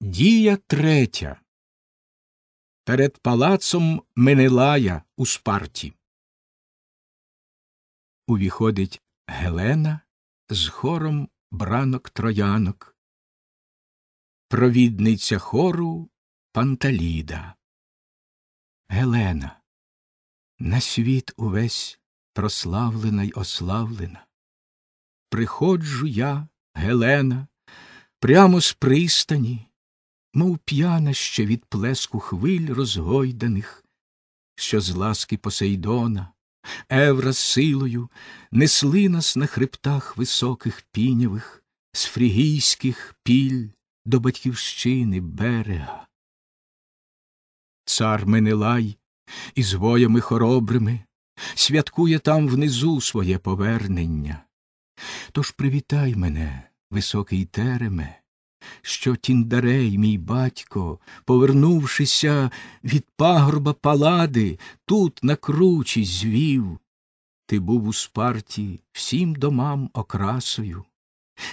Дія третя. Перед палацом Менелая у Спарті. Увіходить Гелена з хором бранок троянок. Провідниця хору Панталіда. Гелена. На світ увесь прославлена й ославлена. Приходжу я, Гелена, прямо з пристані мов п'яна ще від плеску хвиль розгойданих, що з ласки Посейдона, Евра силою несли нас на хребтах високих пінявих, з фрігійських піль до батьківщини берега. Цар Менелай із воями хоробрими святкує там внизу своє повернення. Тож привітай мене, високий тереме, що Тіндарей, мій батько, повернувшися від пагорба палади, тут на кручі звів. Ти був у спарті всім домам окрасою,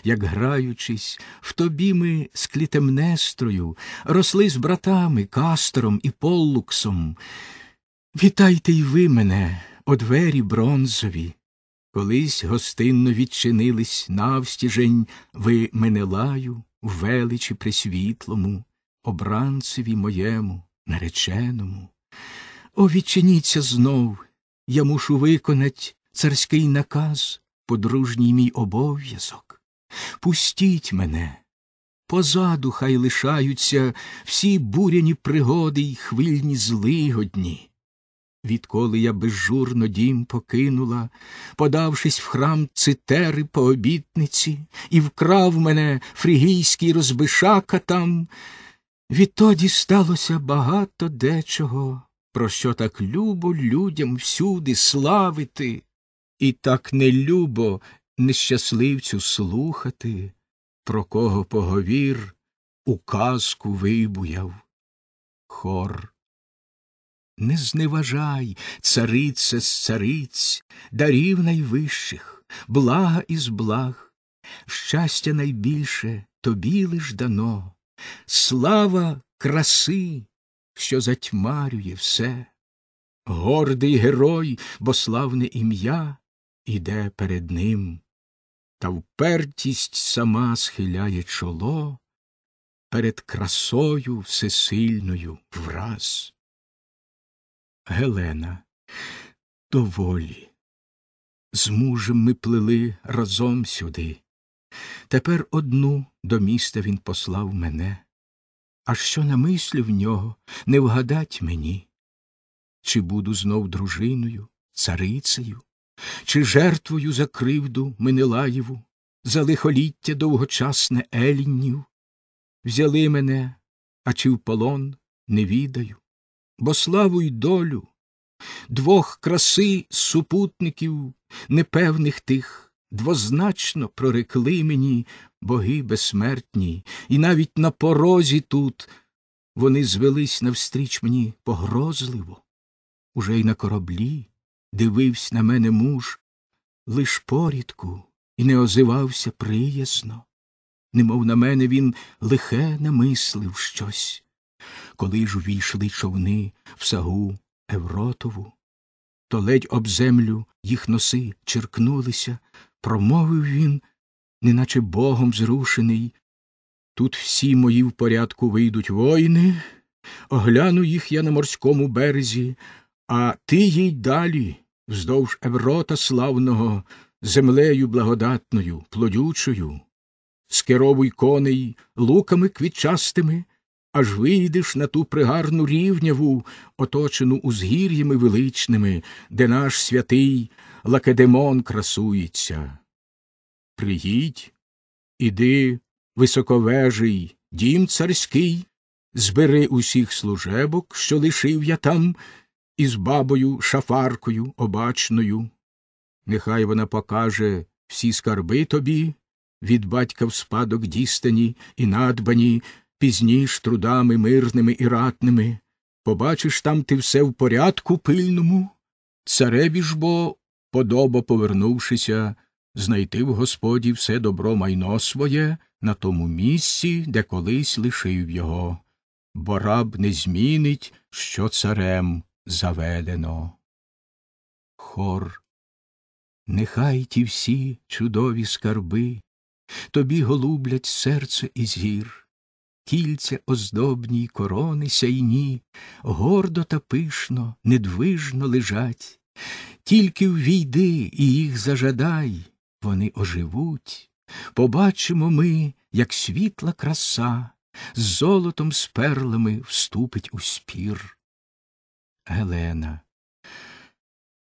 як граючись, в тобі ми з Клітемнестрою росли з братами Кастором і Поллуксом. Вітайте й ви мене, о двері бронзові. Колись гостинно відчинились навстіжень ви Менелаю, у величі присвітлому, обранцеві моєму, нареченому. О, відчиніться знов, я мушу виконать царський наказ, подружній мій обов'язок. Пустіть мене, позаду хай лишаються всі буряні пригоди й хвильні злигодні. Відколи я безжурно дім покинула, подавшись в храм цитери по обітниці, і вкрав мене фрігійський розбишака там, відтоді сталося багато дечого, про що так любо людям всюди славити, і так не любо нещасливцю слухати, про кого поговір у казку вибуяв. Хор не зневажай, царице з цариць, дарів найвищих, блага із благ, щастя найбільше тобі лиш дано, слава краси, що затьмарює все. Гордий герой, бо славне ім'я іде перед ним, та впертість сама схиляє чоло перед красою всесильною враз. Гелена, доволі. З мужем ми плили разом сюди. Тепер одну до міста він послав мене. А що на мислі в нього не вгадать мені? Чи буду знов дружиною, царицею, чи жертвою за кривду Менелаєву, за лихоліття довгочасне Еліннів? Взяли мене, а чи в полон не відаю бо славу й долю, двох краси супутників непевних тих двозначно прорекли мені боги безсмертні, і навіть на порозі тут вони звелись навстріч мені погрозливо. Уже й на кораблі дивився на мене муж, лиш порідку і не озивався приязно, немов на мене він лихе намислив щось коли ж увійшли човни в сагу Евротову, то ледь об землю їх носи черкнулися, промовив він, неначе богом зрушений. Тут всі мої в порядку вийдуть воїни, огляну їх я на морському березі, а ти їй далі, вздовж Еврота славного, землею благодатною, плодючою, скеровуй коней луками квітчастими, аж вийдеш на ту пригарну рівняву, оточену узгір'ями величними, де наш святий Лакедемон красується. Приїдь, іди, високовежий, дім царський, збери усіх служебок, що лишив я там, із бабою шафаркою обачною. Нехай вона покаже всі скарби тобі, від батька в спадок дістані і надбані, пізніш трудами мирними і ратними, побачиш там ти все в порядку пильному, цареві ж бо, подобо повернувшися, знайти в Господі все добро майно своє на тому місці, де колись лишив його, бо раб не змінить, що царем заведено. Хор. Нехай ті всі чудові скарби тобі голублять серце і зір, кільця оздобні й корони сяйні, гордо та пишно, недвижно лежать, тільки ввійди і їх зажадай, вони оживуть. Побачимо ми, як світла краса з золотом з перлами вступить у спір. Гелена.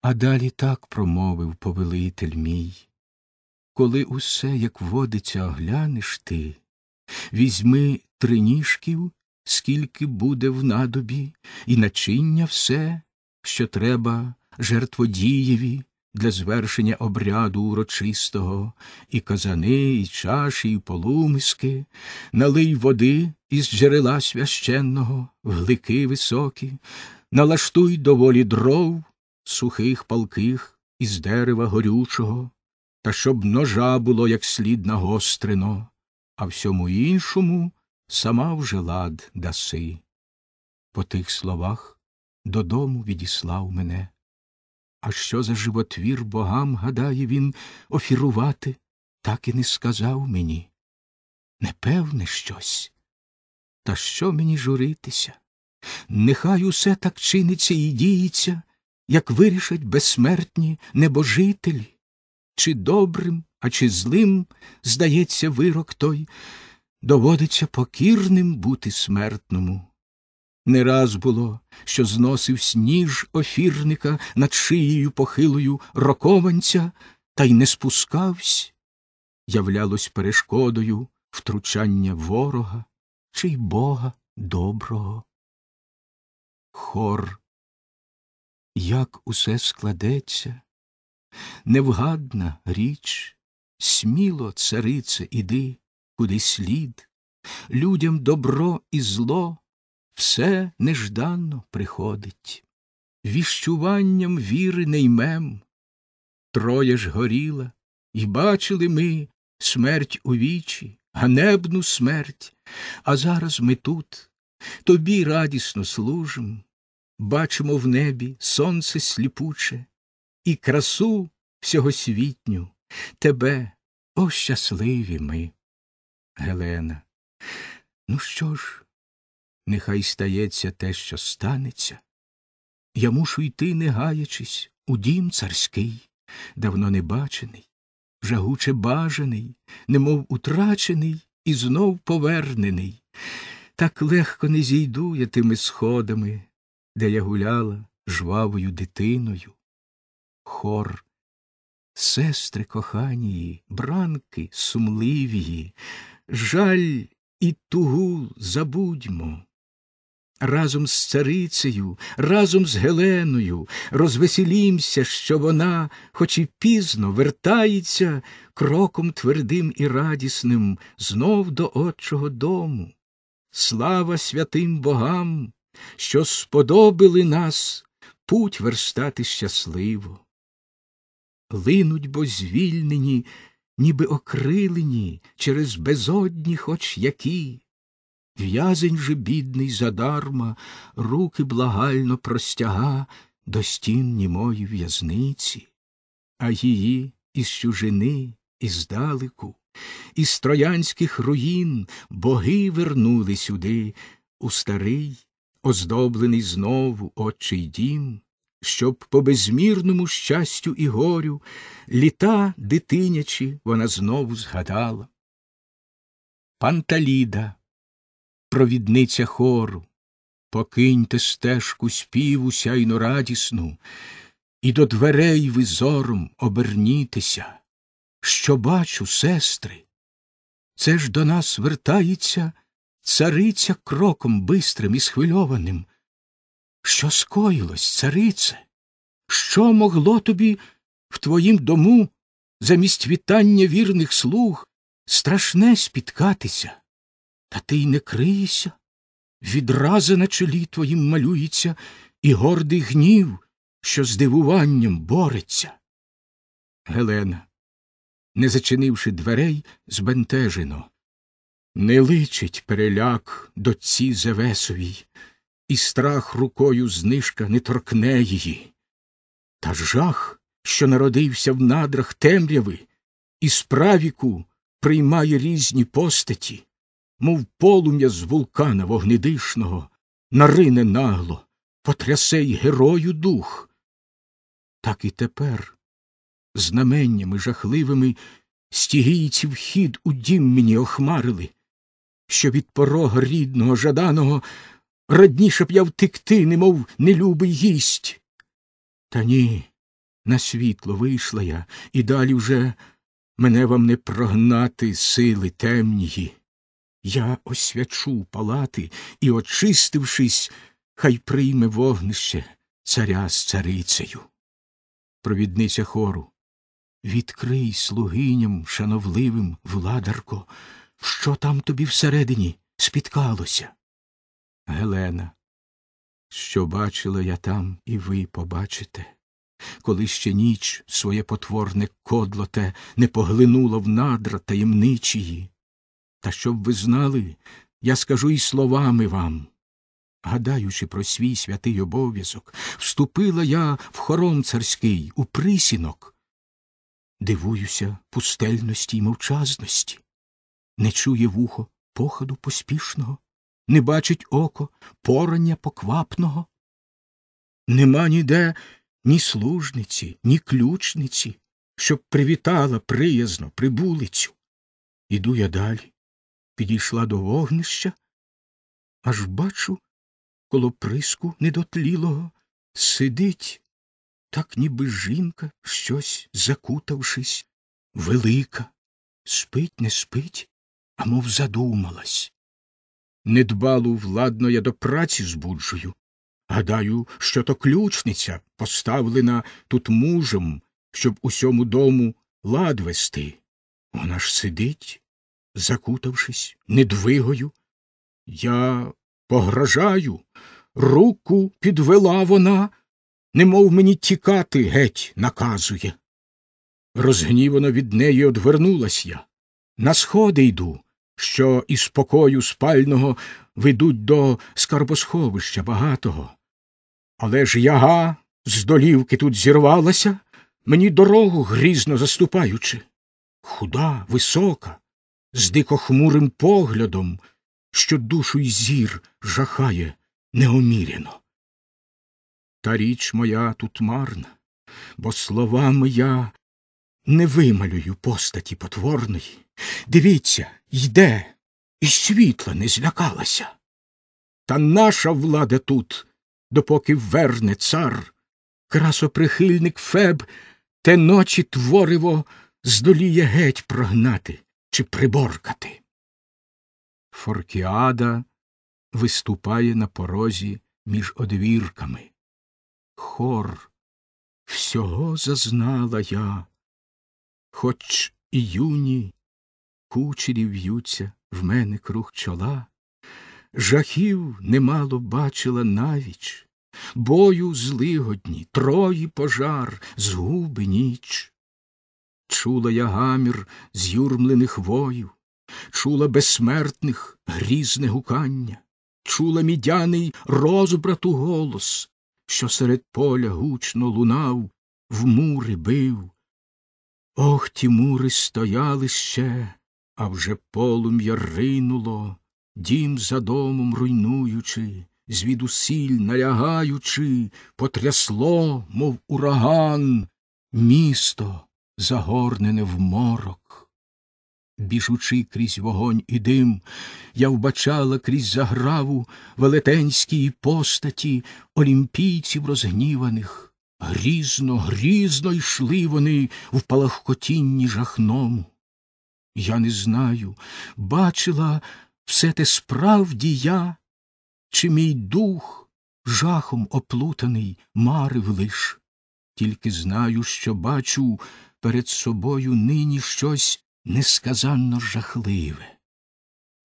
А далі так промовив повелитель мій. Коли усе, як водиться, оглянеш ти, візьми триніжків, скільки буде в надобі, і начиння все, що треба жертводієві для звершення обряду урочистого, і казани, і чаші, і полумиски, налий води із джерела священного, в глики високі, налаштуй доволі дров, сухих палких, із дерева горючого, та щоб ножа було як слід нагострено, а всьому іншому сама вже лад даси. По тих словах додому відіслав мене. А що за животвір богам, гадає він, офірувати, так і не сказав мені. Непевне щось. Та що мені журитися? Нехай усе так чиниться і діється, як вирішать безсмертні небожителі. Чи добрим, а чи злим, здається, вирок той, доводиться покірним бути смертному. Не раз було, що зносив сніж офірника над шиєю похилою рокованця, та й не спускавсь, являлось перешкодою втручання ворога чи й бога доброго. Хор, як усе складеться, невгадна річ, сміло, царице, іди, куди слід, людям добро і зло все нежданно приходить, віщуванням віри не ймем. Троє ж горіла, і бачили ми смерть у вічі, ганебну смерть, а зараз ми тут, тобі радісно служим, бачимо в небі сонце сліпуче і красу всьогосвітню, тебе, о щасливі ми. Гелена. Ну що ж, нехай стається те, що станеться. Я мушу йти, не гаячись, у дім царський, давно не бачений, жагуче бажаний, немов утрачений і знов повернений. Так легко не зійду я тими сходами, де я гуляла жвавою дитиною. Хор, сестри коханії, бранки сумливії, жаль і тугу забудьмо разом з царицею, разом з Геленою, розвеселімся, що вона, хоч і пізно, вертається кроком твердим і радісним знов до отчого дому. Слава святим богам, що сподобили нас путь верстати щасливо. Линуть бо звільнені, ніби окрилені через безодні хоч які. В'язень же бідний задарма, руки благально простяга до стін німої в'язниці, а її із чужини, із далеку, із троянських руїн боги вернули сюди, у старий, оздоблений знову отчий дім, щоб по безмірному щастю і горю літа дитинячі вона знову згадала. Панталіда провідниця хору, покиньте стежку співу сяйно радісну, і до дверей ви зором обернітеся, що бачу, сестри. Це ж до нас вертається цариця кроком бистрим і схвильованим. Що скоїлось, царице? Що могло тобі в твоїм дому замість вітання вірних слуг страшне спіткатися? Та ти й не криєшся. Відрази на чолі твоїм малюється і гордий гнів, що з дивуванням бореться. Гелена, не зачинивши дверей, збентежено. Не личить переляк доці Зевесовій, і страх рукою знижка не торкне її. Та жах, що народився в надрах темряви, і справіку приймає різні постаті, мов полум'я з вулкана вогнедишного, нарине нагло, потрясе й герою дух. Так і тепер, знаменнями жахливими, стігійці вхід у дім мені охмарили, що від порога рідного, жаданого радніше б я втекти, немов нелюбий гість. Та ні, на світло вийшла я, і далі вже мене вам не прогнати сили темнії. Я освячу палати і, очистившись, хай прийме вогнище царя з царицею. Провідниця хору. Відкрий слугиням шановливим, владарко, що там тобі всередині спіткалося. Гелена, що бачила я там, і ви побачите, коли ще ніч своє потворне кодло те не поглинуло в надра таємничії. Та щоб ви знали, я скажу і словами вам. Гадаючи про свій святий обов'язок, вступила я в хором царський, у присінок. Дивуюся пустельності й мовчазності, не чує вухо походу поспішного, не бачить око порання поквапного. Нема ніде ні служниці, ні ключниці, щоб привітала приязно прибулицю. Іду я далі, підійшла до вогнища, аж бачу, коло приску недотлілого сидить, так ніби жінка, щось закутавшись, велика, спить, не спить, а мов задумалась. Недбалу владно я до праці збуджую. Гадаю, що то ключниця, поставлена тут мужем, щоб усьому дому лад вести. Вона ж сидить, закутавшись, недвигою. Я погрожаю, руку підвела вона, немов мені тікати геть наказує. Розгнівано від неї одвернулась я. На сходи йду, що із покою спального ведуть до скарбосховища багатого. Але ж яга з долівки тут зірвалася, мені дорогу грізно заступаючи. Худа, висока, з дикохмурим поглядом, що душу й зір жахає неоміряно. Та річ моя тут марна, бо словами я не вималюю постаті потворної. Дивіться, йде, і світла не злякалася. Та наша влада тут, допоки верне цар, красоприхильник Феб, те ночі твориво здоліє геть прогнати чи приборкати. Форкіада виступає на порозі між одвірками. Хор всього зазнала я, хоч і юні кучері в'ються в мене круг чола, жахів немало бачила навіч, бою злигодні, трої пожар, згуби ніч. Чула я гамір з'юрмлених воїв, чула безсмертних грізне гукання, чула мідяний розбрату голос, що серед поля гучно лунав, в мури бив. Ох, ті мури стояли ще, а вже полум'я ринуло, дім за домом руйнуючи, звідусіль налягаючи, потрясло, мов ураган, місто загорнене в морок. Біжучи крізь вогонь і дим, я вбачала крізь заграву велетенській постаті олімпійців розгніваних. Грізно, грізно йшли вони в палахкотінні жахному. Я не знаю, бачила все те справді я, чи мій дух жахом оплутаний марив лиш, тільки знаю, що бачу перед собою нині щось несказанно жахливе.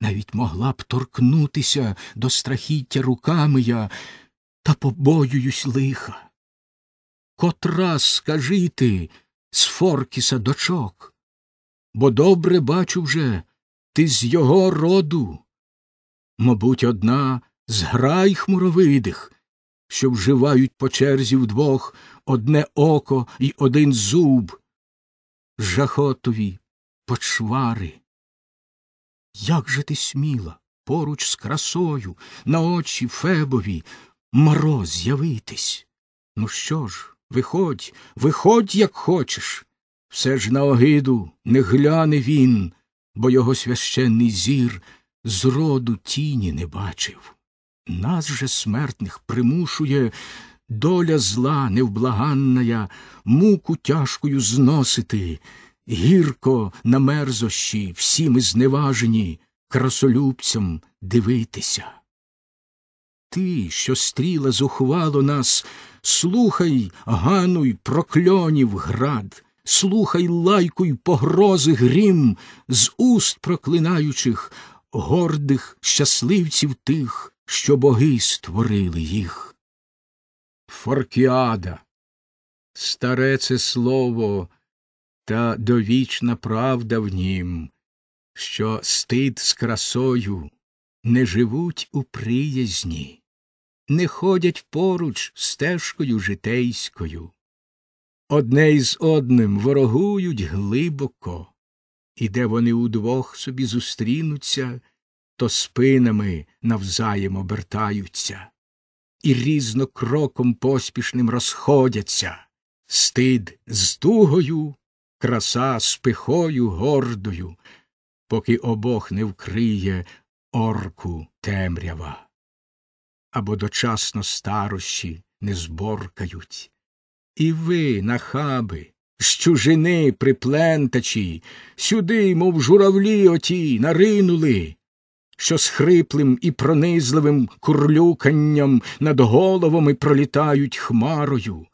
Навіть могла б торкнутися до страхіття руками я, та побоююсь лиха. Котра, скажи ти, з Форкіса дочок, бо добре бачу вже, ти з його роду. Мабуть, одна з грай хмуровидих, що вживають по черзі вдвох одне око і один зуб, жахотові почвари. Як же ти сміла поруч з красою на очі Фебові мороз з'явитись? Ну що ж, виходь, виходь, як хочеш. Все ж на огиду не гляне він, бо його священний зір зроду тіні не бачив. Нас же смертних примушує доля зла невблаганная, муку тяжкою зносити, гірко на мерзощі, всі ми зневажені, красолюбцям дивитися. Ти, що стріла зухвало нас, слухай, гануй прокльонів град, слухай лайку й погрози грім, з уст проклинаючих гордих щасливців тих, що боги створили їх. Форкіада, старе це слово, та довічна правда в нім, що стид з красою не живуть у приязні, не ходять поруч стежкою житейською. Одне із одним ворогують глибоко, і де вони удвох собі зустрінуться, то спинами навзаєм обертаються, і різно кроком поспішним розходяться, стид з тугою, краса з пихою гордою, поки обох не вкриє орку темрява, або дочасно старощі не зборкають. І ви, нахаби, з чужини приплентачі, сюди, мов журавлі оті, наринули, що з хриплим і пронизливим курлюканням над головами пролітають хмарою.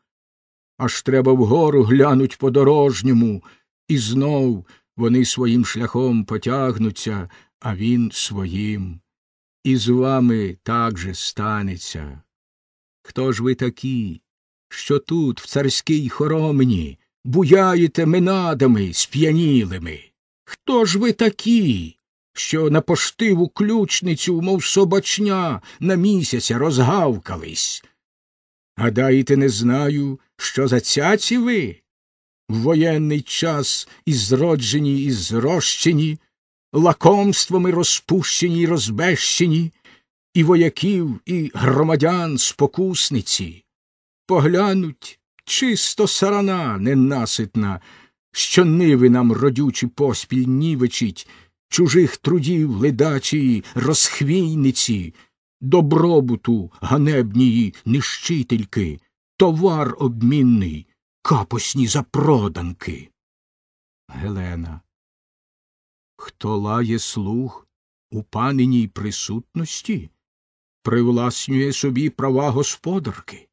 Аж треба вгору глянуть по дорожньому, і знов вони своїм шляхом потягнуться, а він своїм. І з вами так же станеться. Хто ж ви такі, що тут, в царській хоромні, буяєте минадами сп'янілими? Хто ж ви такі, що на поштиву ключницю, мов собачня, на місяця розгавкались? Гадаєте, не знаю, що за цяці ви? В воєнний час і зроджені, і зрощені, лакомствами розпущені й розбещені, і вояків, і громадян спокусниці. Поглянуть чисто сарана ненаситна, що ниви нам родючі поспіль нівечить, чужих трудів ледачі розхвійниці, добробуту ганебнії нищительки, товар обмінний, капосні запроданки. Гелена. Хто лає слух у паниній присутності, привласнює собі права господарки,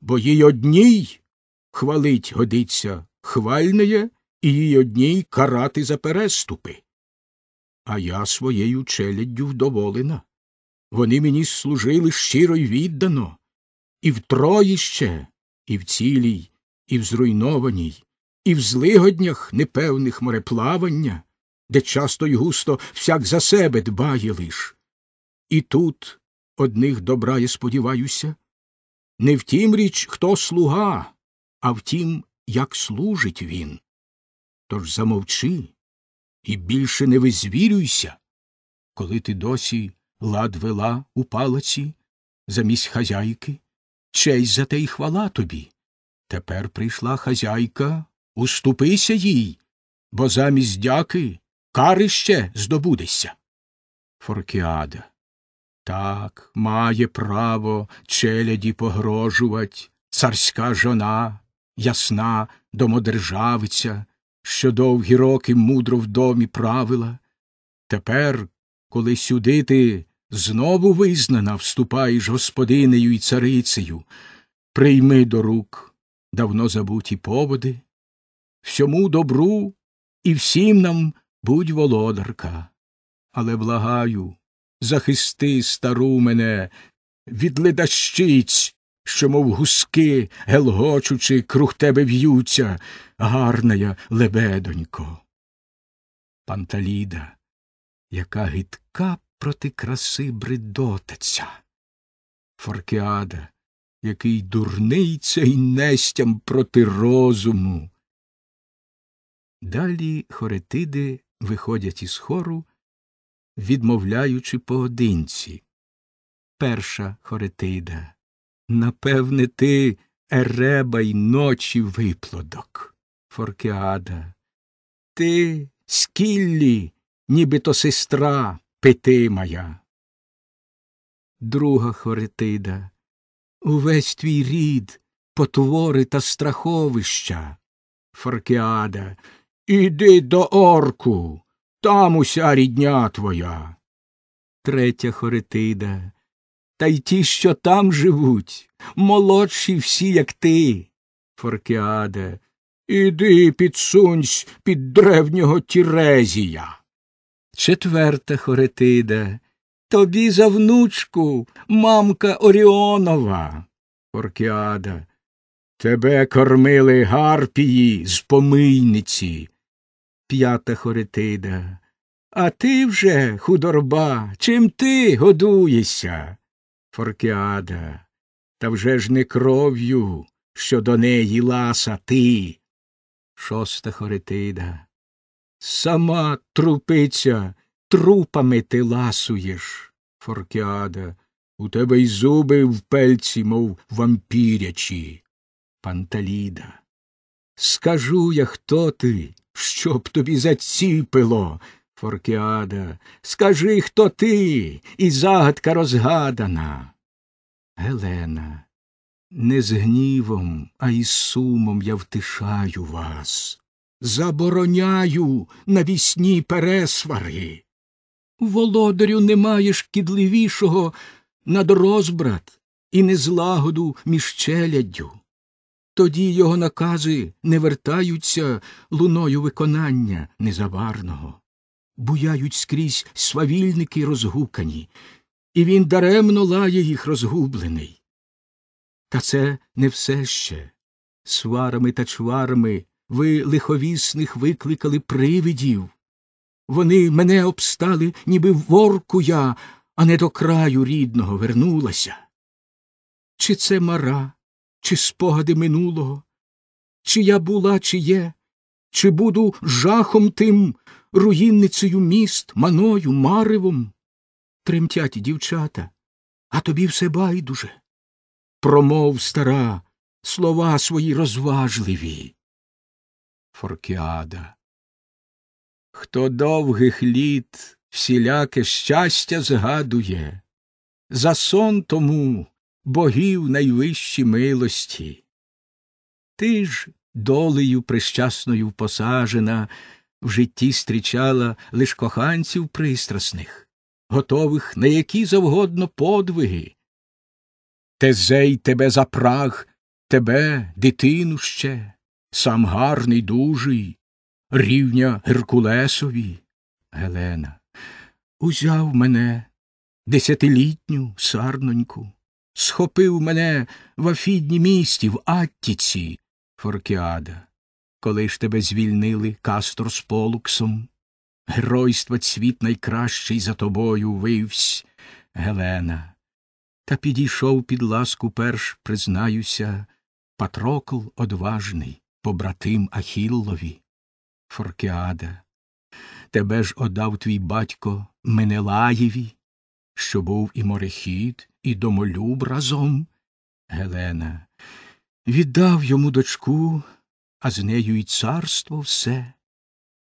бо їй одній хвалить годиться хвальнеє, і їй одній карати за переступи. А я своєю челяддю вдоволена. Вони мені служили щиро й віддано, і в троїще, і в цілій, і в зруйнованій, і в злигоднях непевних мореплавання, де часто й густо всяк за себе дбає лиш. І тут одних добра я сподіваюся, не в тім річ, хто слуга, а в тім, як служить він. Тож замовчи і більше не визвірюйся, коли ти досі лад вела у палаці замість хазяйки, честь за те й хвала тобі. Тепер прийшла хазяйка, уступися їй, бо замість дяки карище здобудешся. Форкіада. Так, має право челяді погрожувать, царська жона, ясна домодержавиця, що довгі роки мудро в домі правила. Тепер, коли сюди ти знову визнана, вступаєш господинею і царицею, прийми до рук давно забуті поводи, всьому добру і всім нам будь володарка. Але благаю, захисти стару мене від ледащиць, що, мов гуски, гелгочучи, круг тебе в'ються, гарна я лебедонько. Панталіда, яка гидка проти краси бредотиця. Форкіада, який дурний цей нестям проти розуму. Далі хоретиди виходять із хору, відмовляючи поодинці. Перша хоретида. Напевне, ти ереба й ночі виплодок. Форкіада. Ти скіллі, ніби то сестра пити моя. Друга Хоретида. Увесь твій рід, потвори та страховища. Форкіада. Іди до орку, там уся рідня твоя. Третя Хоретида. Та й ті, що там живуть, молодші всі, як ти. Форкіада. Іди підсунься під древнього Тірезія. Четверта Хоретида. Тобі за внучку, мамка Оріонова. Форкіада. Тебе кормили гарпії з помийниці. П'ята Хоретида. А ти вже, худорба, чим ти годуєшся? Форкіада. Та вже ж не кров'ю, що до неї ласа ти. Шоста Хоретида. Сама трупиця, трупами ти ласуєш. Форкіада. У тебе й зуби в пельці, мов вампірячі. Панталіда. Скажу я, хто ти, щоб тобі заціпило. Форкіада. Скажи, хто ти, і загадка розгадана. Гелена. Не з гнівом, а із сумом я втишаю вас. Забороняю навісні пересвари. Володарю немає шкідливішого над розбрат і незлагоду між челяддю. Тоді його накази не вертаються луною виконання незаварного, буяють скрізь свавільники розгукані, і він даремно лає їх розгублений. Та це не все ще. Сварами та чварами ви лиховісних викликали привидів. Вони мене обстали, ніби ворку я, а не до краю рідного вернулася. Чи це мара, чи спогади минулого, чи я була, чи є, чи буду жахом тим, руїнницею міст, маною, маревом? Тремтять дівчата, а тобі все байдуже. Промов, стара, слова свої розважливі. Форкіада. Хто довгих літ всіляке щастя згадує, за сон тому богів найвищі милості. Ти ж долею прищасною посажена, в житті стрічала лиш коханців пристрасних, готових на які завгодно подвиги. Тезей тебе запраг, тебе, дитину ще, сам гарний, дужий, рівня Геркулесові. Гелена, узяв мене, десятилітню сарноньку, схопив мене в Афідні місті, в Аттіці, Форкіада, коли ж тебе звільнили Кастор з Полуксом, геройства цвіт найкращий за тобою вивсь, Гелена. Та підійшов під ласку перш, признаюся, Патрокл одважний, побратим Ахіллові. Форкіада, тебе ж одав твій батько Менелаєві, що був і морехід, і домолюб разом. Гелена віддав йому дочку, а з нею й царство все,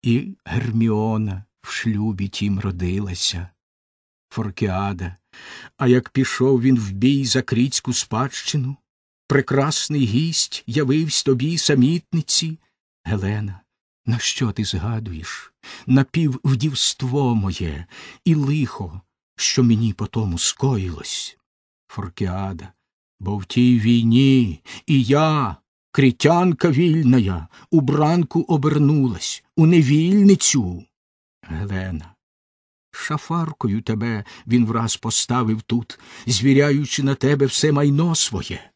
і Герміона в шлюбі тім родилася. Форкіада, а як пішов він в бій за кріцьку спадщину, прекрасний гість явивсь тобі самітниці, Гелена. На що ти згадуєш? Напіввдівство моє і лихо, що мені потому скоїлось. Форкіада, бо в тій війні і я, критянка вільная, у бранку обернулась, у невільницю. Гелена, шафаркою тебе він враз поставив тут, звіряючи на тебе все майно своє.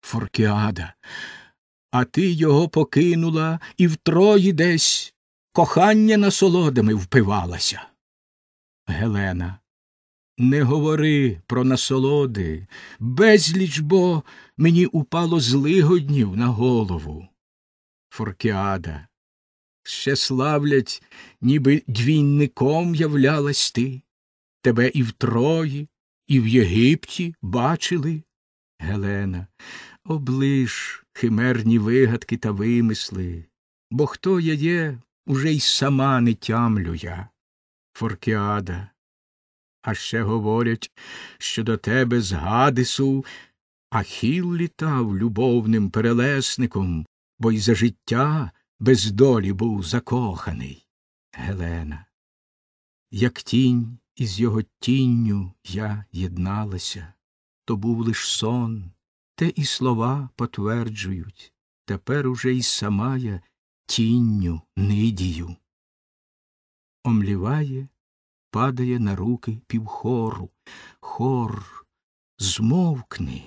Форкіада, а ти його покинула і втрої десь кохання насолодами впивалася. Гелена, не говори про насолоди, безліч бо мені упало злигоднів на голову. Форкіада, ще славлять, ніби двійником являлась ти. Тебе і в Трої, і в Єгипті бачили. Гелена, облиш химерні вигадки та вимисли, бо хто я є, уже й сама не тямлю я. Форкіада, а ще говорять, що до тебе з Гадису Ахіл літав любовним перелесником, бо й за життя без долі був закоханий. Гелена, як тінь із його тінню я єдналася, то був лиш сон, те і слова потверджують. Тепер уже й сама я тінню нидію. Омліває, падає на руки півхору. Хор, змовкни,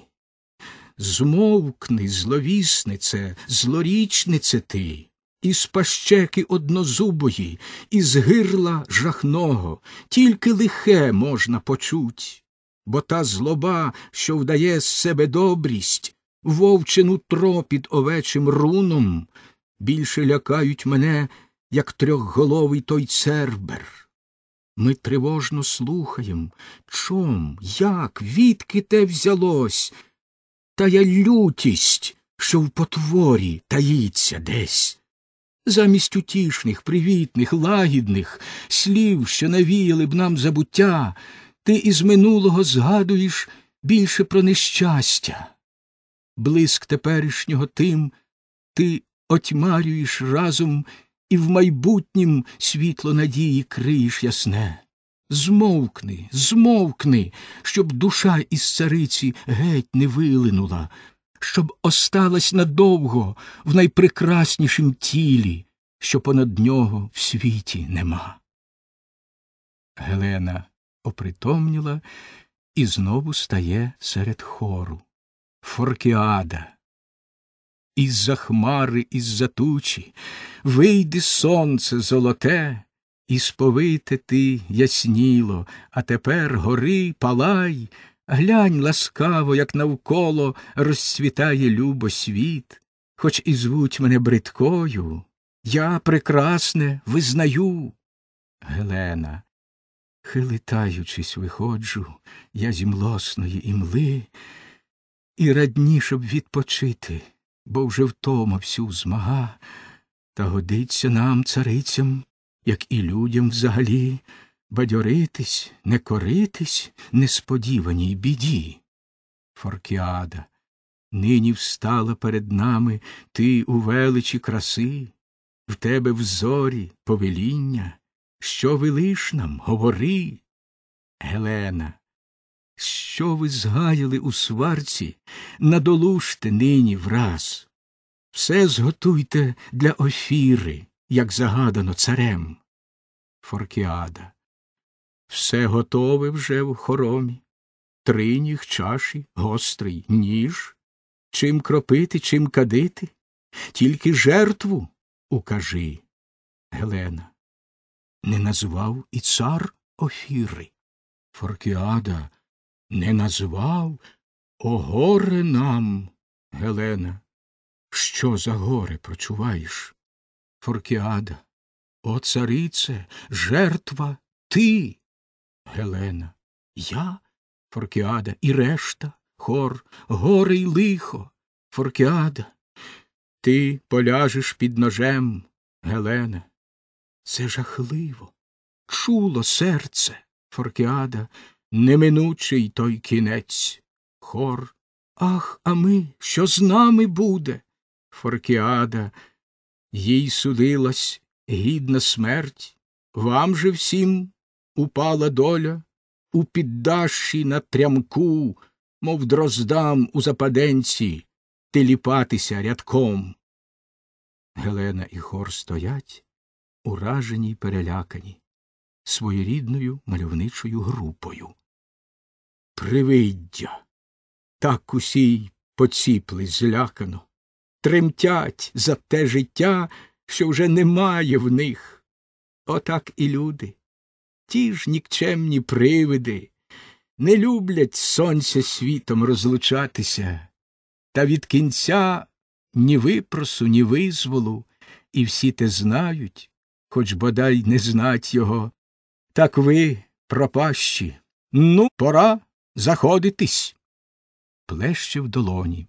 змовкни, зловіснице, злорічнице ти, із пащеки однозубої, із гирла жахного, тільки лихе можна почуть, бо та злоба, що вдає з себе добрість, вовчину тро під овечим руном, більше лякають мене, як трьохголовий той цербер. Ми тривожно слухаєм, чом, як, відки те взялось, та я лютість, що в потворі таїться десь. Замість утішних, привітних, лагідних слів, що навіяли б нам забуття, ти із минулого згадуєш більше про нещастя. Блиск теперішнього тим ти отьмарюєш разом і в майбутнім світло надії криєш ясне. Змовкни, змовкни, щоб душа із цариці геть не вилинула, щоб осталась надовго в найпрекраснішім тілі, що понад нього в світі нема. Гелена опритомніла і знову стає серед хору. Форкіада. Із за хмари, із за тучі, вийди сонце золоте, і сповите ти ясніло, а тепер гори, палай, глянь ласкаво, як навколо розцвітає любо світ, хоч і звуть мене бридкою, я прекрасне визнаю. Гелена, хилитаючись, виходжу, я зі млосної імли, і радні, щоб відпочити, бо вже втома всю змага, та годиться нам, царицям, як і людям взагалі, бадьоритись, не коритись несподіваній біді. Форкіада, нині встала перед нами ти у величі краси, в тебе в зорі повеління, що велиш нам, говори. Гелена, що ви згаяли у сварці, надолужте нині враз. Все зготуйте для офіри, як загадано царем. Форкіада. Все готове вже в хоромі. Триніг, чаші, гострий ніж. Чим кропити, чим кадити, тільки жертву укажи. Гелена. Не назвав і цар офіри. Форкіада не назвав о горе нам, Гелена. Що за горе прочуваєш? Форкіада. О, царице, жертва ти. Гелена. Я? Форкіада і решта, хор, горе й лихо. Форкіада. Ти поляжеш під ножем, Гелена. Це жахливо. Чуло серце, Форкіада, неминучий той кінець. Хор. Ах, а ми, що з нами буде? Форкіада, їй судилась гідна смерть, вам же всім упала доля, у піддаші на трямку, мов дроздам у западенці, теліпатися рядком. Гелена і хор стоять, уражені й перелякані, своєрідною мальовничою групою. Привиддя. Так усі поціпли злякано, тремтять за те життя, що вже немає в них. Отак і люди. Ті ж нікчемні привиди, не люблять сонця світом розлучатися, та від кінця ні випросу, ні визволу, і всі те знають, хоч бодай не знать його. Так ви, пропащі, ну, пора заходитись. Плеще в долоні.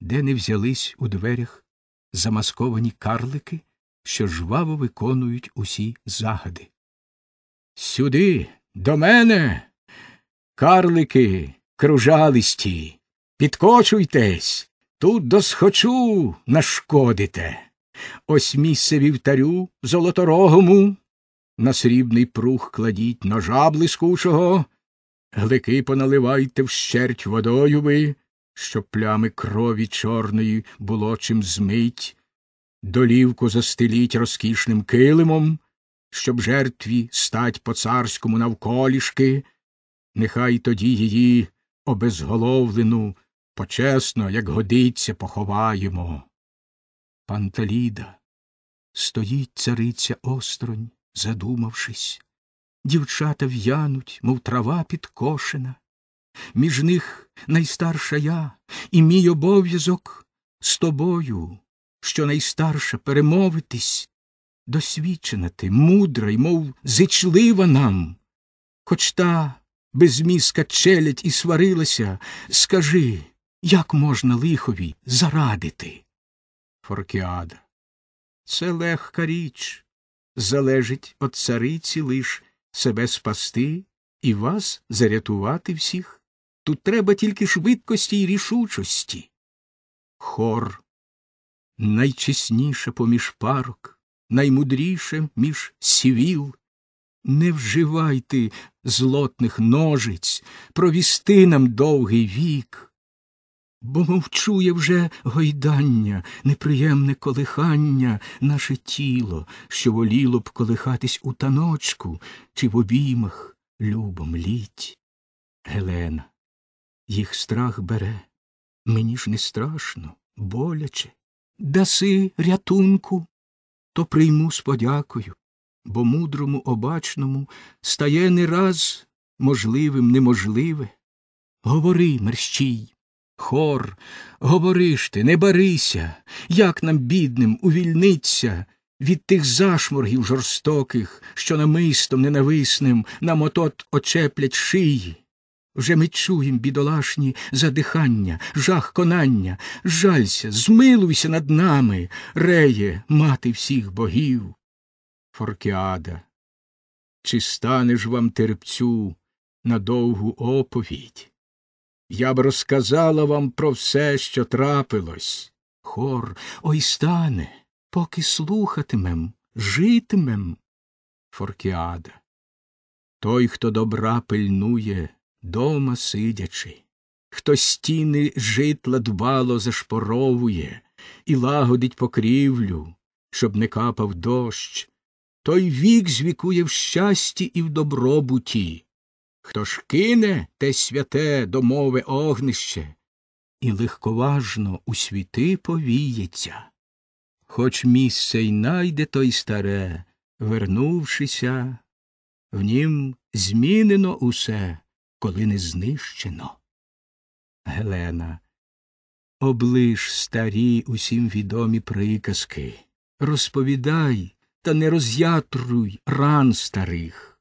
Де не взялись у дверях замасковані карлики, що жваво виконують усі загади. Сюди, до мене, карлики кружалисті, підкочуйтесь, тут досхочу нашкодите. Ось місце вівтарю золоторогому, на срібний прух кладіть ножа блискучого, глики поналивайте вщерть водою ви, щоб плями крові чорної було чим змить, долівку застеліть розкішним килимом, щоб жертві стать по царському навколішки, нехай тоді її обезголовлену почесно, як годиться, поховаємо. Панталіда, стоїть цариця осторонь, задумавшись. Дівчата в'януть, мов трава підкошена. Між них найстарша я, і мій обов'язок з тобою, що найстарша перемовитись. Досвідчена ти, мудра й мов зичлива нам. Хоч та безміска челядь і сварилася, скажи, як можна лихові зарадити? Форкіада. Це легка річ. Залежить від цариці лиш себе спасти і вас зарятувати всіх. Тут треба тільки швидкості й рішучості. Хор найчесніше поміж парок, наймудріше між сівіл. Не вживайте злотних ножиць, провісти нам довгий вік, бо мовчує вже гойдання, неприємне колихання наше тіло, що воліло б колихатись у таночку чи в обіймах любом літь. Гелена, їх страх бере, мені ж не страшно, боляче. Даси рятунку, то прийму з подякою, бо мудрому обачному стає не раз можливим неможливе. Говори, мерщій, хор, говориш ти, не барися, як нам, бідним, увільниться від тих зашморгів жорстоких, що намистом ненависним нам отот очеплять шиї. Вже ми чуєм бідолашні задихання, жах конання, жалься, змилуйся над нами, реє, мати всіх богів. Форкіада, чи станеш вам терпцю на довгу оповідь? Я б розказала вам про все, що трапилось. Хор, ой стане, поки слухатимем, житимем. Форкіада. Той, хто добра пильнує, дома сидячи, хто стіни житла дбало зашпоровує і лагодить покрівлю, щоб не капав дощ, той вік звікує в щасті і в добробуті. Хто ж кине те святе домове огнище, і легковажно у світи повіється. Хоч місце й найде той старе, вернувшися, в нім змінено усе, коли не знищено. Гелена, облиш старі усім відомі приказки, розповідай та не роз'ятруй ран старих.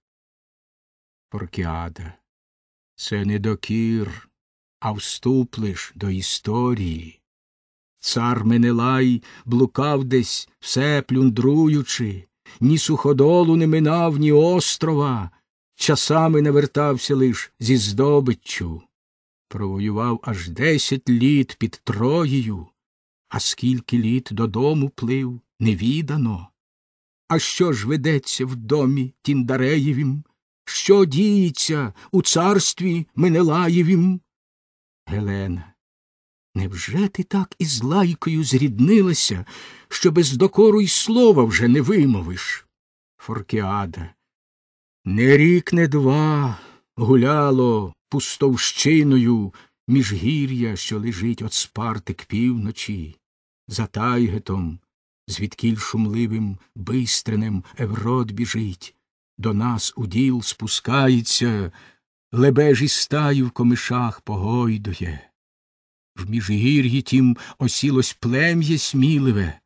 Поркіада, це не докір, а вступ лиш до історії. Цар Менелай блукав десь все плюндруючи, ні суходолу не минав, ні острова, часами не вертався лиш зі здобиччю. Провоював аж десять літ під Троєю, а скільки літ додому плив, невідано. А що ж ведеться в домі Тіндареєвім? Що діється у царстві Менелаєвім? Гелена, невже ти так із лайкою зріднилася, що без докору й слова вже не вимовиш? Форкіада. Не рік, не два гуляло пустовщиною міжгір'я, що лежить от Спарти к півночі, за Тайгетом, звідкіль шумливим бистренем Еврод біжить, до нас у діл спускається, лебежі стаю в комишах погойдує. В міжгір'ї тім осілось плем'я сміливе,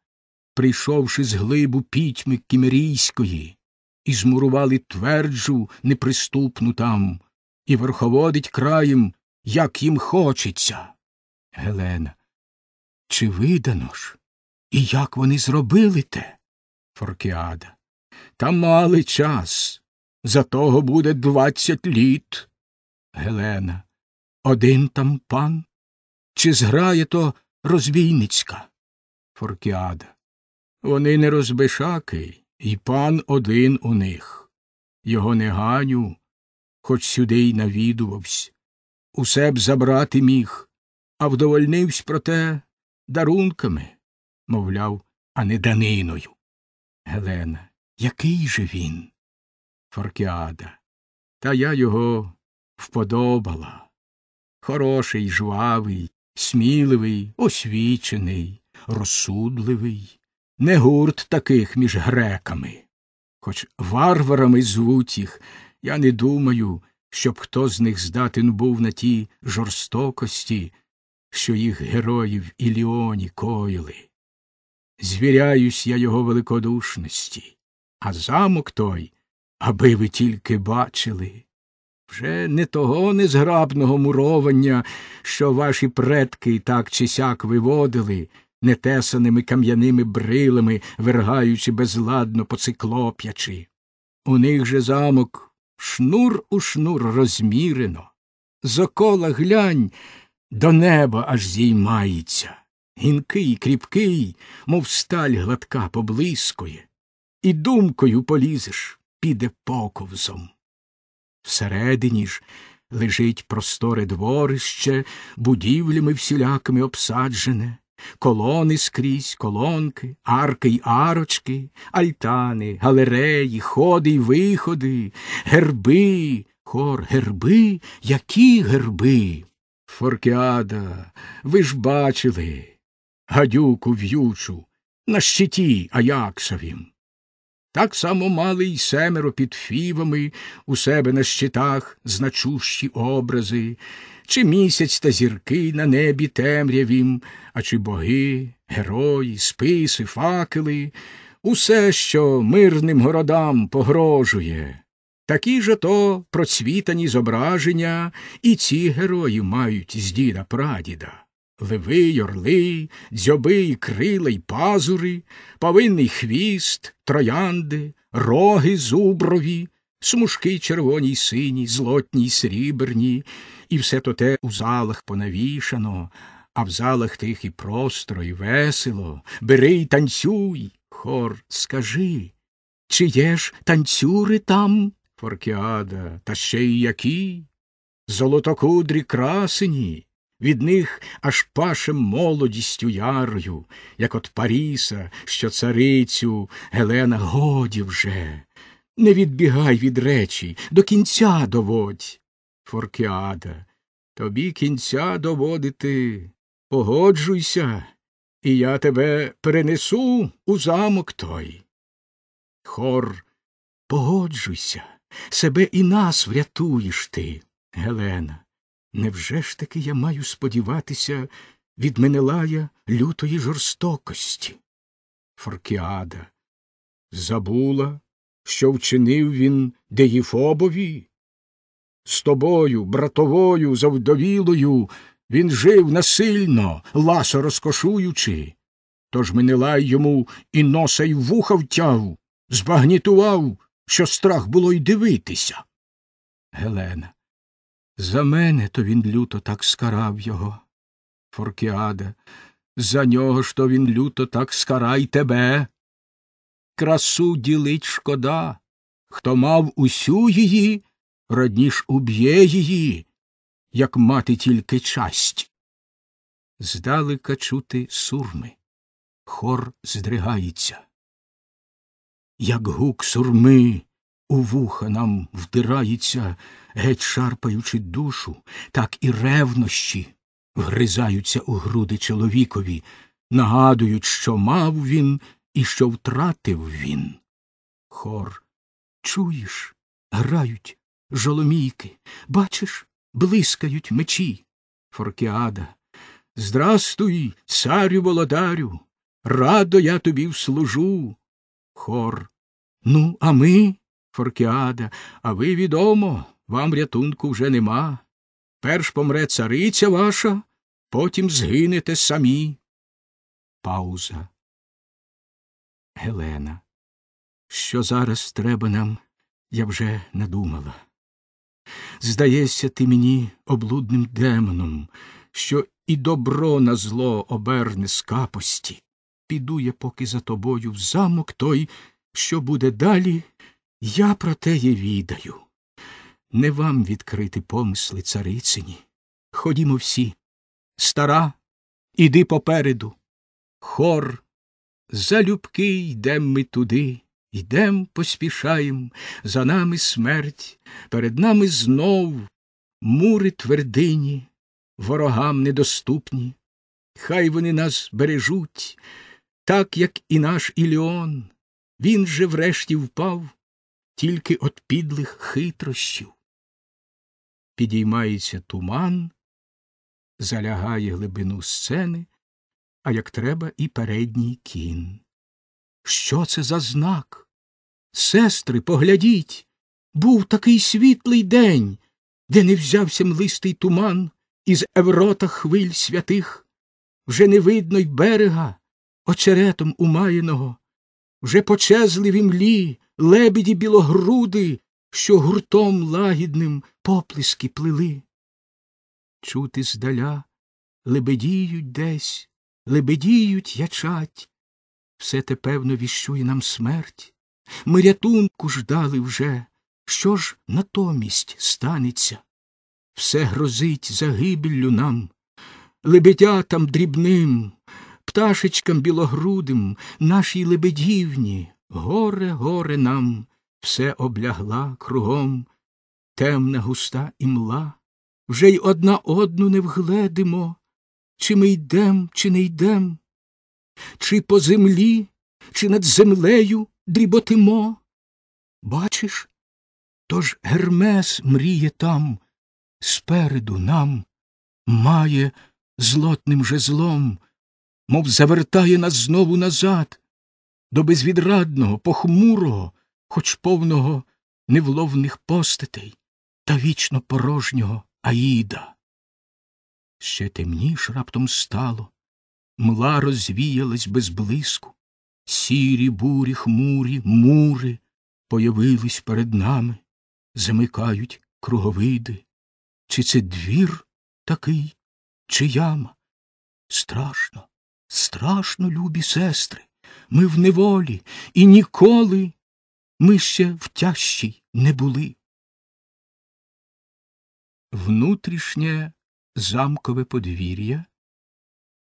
прийшовши з глибу пітьми кімерійської, і змурували тверджу неприступну там, і верховодить краєм, як їм хочеться. Гелена. Чи видано ж? І як вони зробили те? Форкіада. Та мали час. За того буде двадцять літ. Гелена. Один там пан? Чи зграє то розбійницька? Форкіада. Вони не розбишаки, і пан один у них. Його не ганю, хоч сюди й навідувавсь. Усе б забрати міг, а вдовольнивсь проте дарунками, мовляв, а не даниною. Гелена. Який же він? Форкіада. Та я його вподобала. Хороший, жвавий, сміливий, освічений, розсудливий, не гурт таких між греками. Хоч варварами звуть їх, я не думаю, щоб хто з них здатен був на ті жорстокості, що їх героїв Іліоні коїли. Звіряюсь я його великодушності, а замок той, аби ви тільки бачили. Вже не того незграбного муровання, що ваші предки так чи сяк виводили, нетесаними кам'яними брилами, вергаючи безладно поциклоп'ячи. У них же замок шнур у шнур розмірено. З окола глянь до неба аж зіймається. Гінкий, кріпкий, мов сталь гладка поблискує, і думкою полізеш, піде поковзом. Всередині ж лежить просторе дворище, будівлями всілякими обсаджене, колони скрізь, колонки, арки й арочки, альтани, галереї, ходи й виходи, герби, хор, герби, які герби. Форкіада, ви ж бачили гадюку в'ючу на щиті Аяксовім. Так само мали й семеро під фівами у себе на щитах значущі образи, чи місяць та зірки на небі темрявім, а чи боги, герої, списи, факели, усе, що мирним городам погрожує. Такі ж то процвітані зображення і ці герої мають з діда прадіда. Леви й орли, дзьоби й крила й пазури, павинний хвіст, троянди, роги зуброві, смужки червоні й сині, злотні й сріберні, і все то те у залах понавішано, а в залах тих і простро, і весело. Бери й танцюй. Хор, скажи, чи є ж танцюри там? Форкіада, та ще й які? Золотокудрі красені від них аж пашем молодістю ярою, як от Паріса, що царицю Гелена годі вже. Не відбігай від речі, до кінця доводь. Форкіада, тобі кінця доводити. Погоджуйся, і я тебе перенесу у замок той. Хор, погоджуйся, себе і нас врятуєш ти, Гелена. Невже ж таки я маю сподіватися від Менелая лютої жорстокості? Форкіада забула, що вчинив він Деїфобові? З тобою, братовою, завдовілою, він жив насильно, ласо розкошуючи. Тож Менелай йому і носа й вуха втяв, збагнітував, що страх було й дивитися. Гелена за мене то він люто так скарав його. Форкіада, за нього ж то він люто так скарай тебе. Красу ділить шкода. Хто мав усю її, родніш уб'є її, як мати тільки часть. Здалека чути сурми. Хор здригається. Як гук сурми у вуха нам вдирається, геть шарпаючи душу, так і ревнощі вгризаються у груди чоловікові, нагадують, що мав він і що втратив він. Хор. Чуєш, грають жоломійки, бачиш, блискають мечі. Форкіада. Здрастуй, царю володарю, радо я тобі вслужу. Хор. Ну, а ми, Форкіада, а ви відомо, вам рятунку вже нема. Перш помре цариця ваша, потім згинете самі. Пауза. Гелена. Що зараз треба нам, я вже надумала. Здається, ти мені облудним демоном, що і добро на зло оберне з капості. Піду я поки за тобою в замок той, що буде далі, я про те є відаю. Не вам відкрити помисли царицині. Ходімо всі. Стара, іди попереду. Хор, залюбки йдем ми туди, йдем, поспішаєм, за нами смерть, перед нами знов мури твердині, ворогам недоступні. Хай вони нас бережуть, так, як і наш Іліон. Він же врешті впав тільки от підлих хитрощів. Підіймається туман, залягає глибину сцени, а як треба, і передній кін. Що це за знак? Сестри, поглядіть, був такий світлий день, де не взявся млистий туман із еврота хвиль святих. Вже не видно й берега, очеретом умаєного, вже почезли в імлі лебіді білогруди, що гуртом лагідним поплески плили. Чути здаля, лебедіють десь, лебедіють ячать. Все те, певно, віщує нам смерть. Ми рятунку ждали вже. Що ж натомість станеться? Все грозить загибеллю нам, лебедятам дрібним, пташечкам білогрудим, нашій лебедівні, горе, горе нам, все облягла кругом, темна густа імла, вже й одна одну не вгледимо, чи ми йдем, чи не йдем, чи по землі, чи над землею дріботимо. Бачиш? Тож Гермес мріє там, спереду нам, має злотним жезлом, мов завертає нас знову назад, до безвідрадного, похмурого, хоч повного невловних постатей та вічно порожнього Аїда. Ще темніш раптом стало, мла розвіялась без блиску, сірі бурі, хмурі, мури появились перед нами, замикають круговиди. Чи це двір такий, чи яма? Страшно, страшно, любі сестри, ми в неволі, і ніколи ми ще в тяжчій не були. Внутрішнє замкове подвір'я,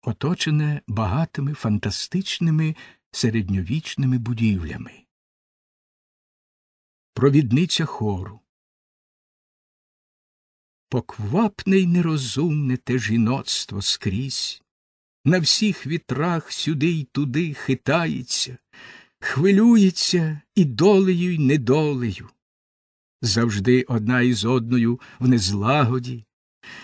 оточене багатими фантастичними середньовічними будівлями. Провідниця хору. Поквапне й нерозумне те жіноцтво скрізь, на всіх вітрах сюди й туди хитається, хвилюється і долею, й недолею. Завжди одна із одною в незлагоді,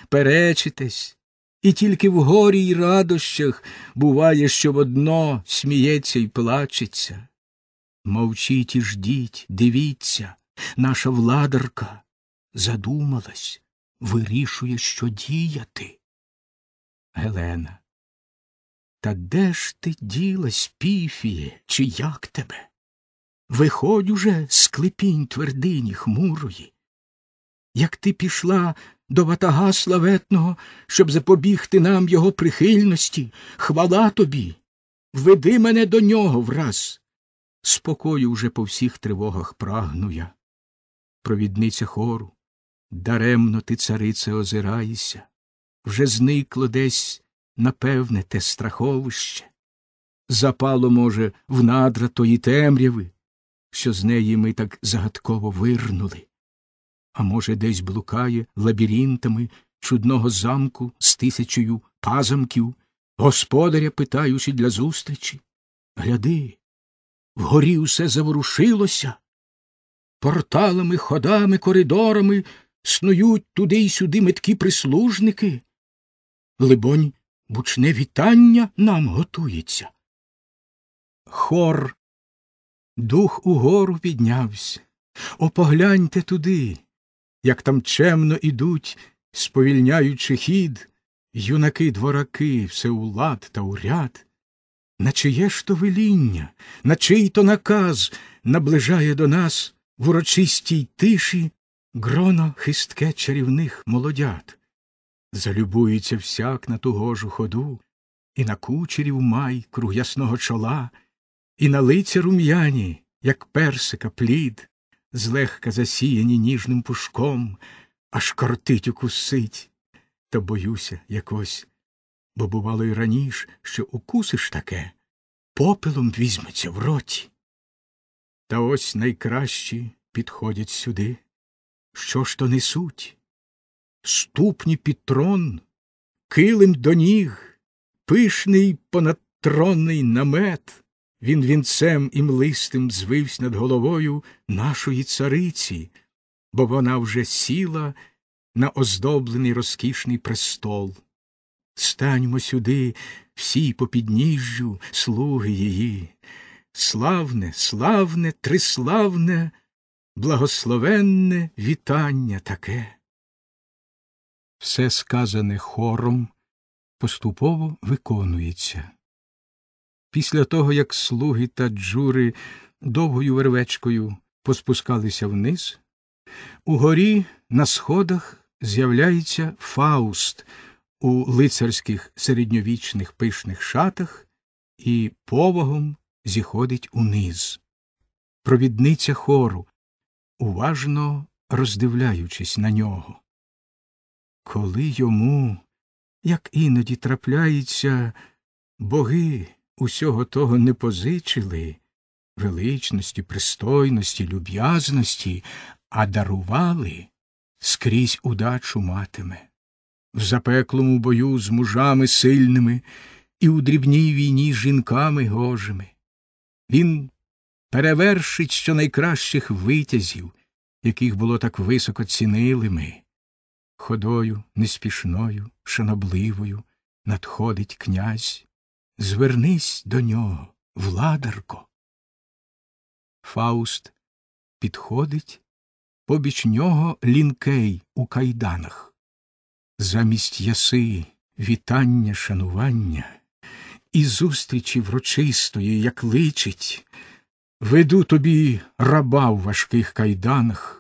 перечитесь, і тільки в горі й радощах буває, що водно сміється й плачеться. Мовчіть і ждіть, дивіться, наша владарка задумалась, вирішує, що діяти. Гелена. Та де ж ти ділась, піфіє, чи як тебе? Виходь уже з клепінь твердині хмурої. Як ти пішла до ватага славетного, щоб запобігти нам його прихильності, хвала тобі, веди мене до нього враз. Спокою вже по всіх тривогах прагну я. Провідниця хору, даремно ти, царице, озираєшся, вже зникло десь, напевне, те страховище. Запало, може, в надра тої темряви, що з неї ми так загадково вирнули. А може, десь блукає лабіринтами чудного замку з тисячею пазамків, господаря питаючи для зустрічі. Гляди, вгорі усе заворушилося. Порталами, ходами, коридорами снують туди й сюди меткі прислужники. Либонь, бучне вітання нам готується. Хор. Дух угору піднявся. О, погляньте туди, як там чемно ідуть, сповільняючи хід, юнаки двораки, все у лад та у ряд. На чиє ж то веління, на чий то наказ наближає до нас в урочистій тиші гроно хистке чарівних молодят. Залюбується всяк на ту гожу ходу, і на кучерів май круг ясного чола, і на лиця рум'яні, як персика плід, злегка засіяні ніжним пушком, аж кортить укусить. Та боюся якось, бо бувало й раніш, що укусиш таке, попелом візьметься в роті. Та ось найкращі підходять сюди. Що ж то несуть? Ступні під трон, килим до ніг, пишний понадтронний намет, він вінцем і млистим звивсь над головою нашої цариці, бо вона вже сіла на оздоблений розкішний престол. Станьмо сюди, всі по підніжжю, слуги її. Славне, славне, триславне, благословенне вітання таке. Все сказане хором поступово виконується. Після того, як слуги та джури довгою вервечкою поспускалися вниз, угорі на сходах з'являється Фауст у лицарських середньовічних пишних шатах і повагом зіходить униз. Провідниця хору, уважно роздивляючись на нього. Коли йому, як іноді трапляється, боги усього того не позичили величності, пристойності, люб'язності, а дарували, скрізь удачу матиме. В запеклому бою з мужами сильними і у дрібній війні з жінками гожими. Він перевершить щонайкращих витязів, яких було так високо цінили ми. Ходою неспішною, шанобливою надходить князь. Звернись до нього, владарко. Фауст підходить, побіч нього лінкей у кайданах. Замість яси вітання, шанування і зустрічі врочистої, як личить, веду тобі раба в важких кайданах,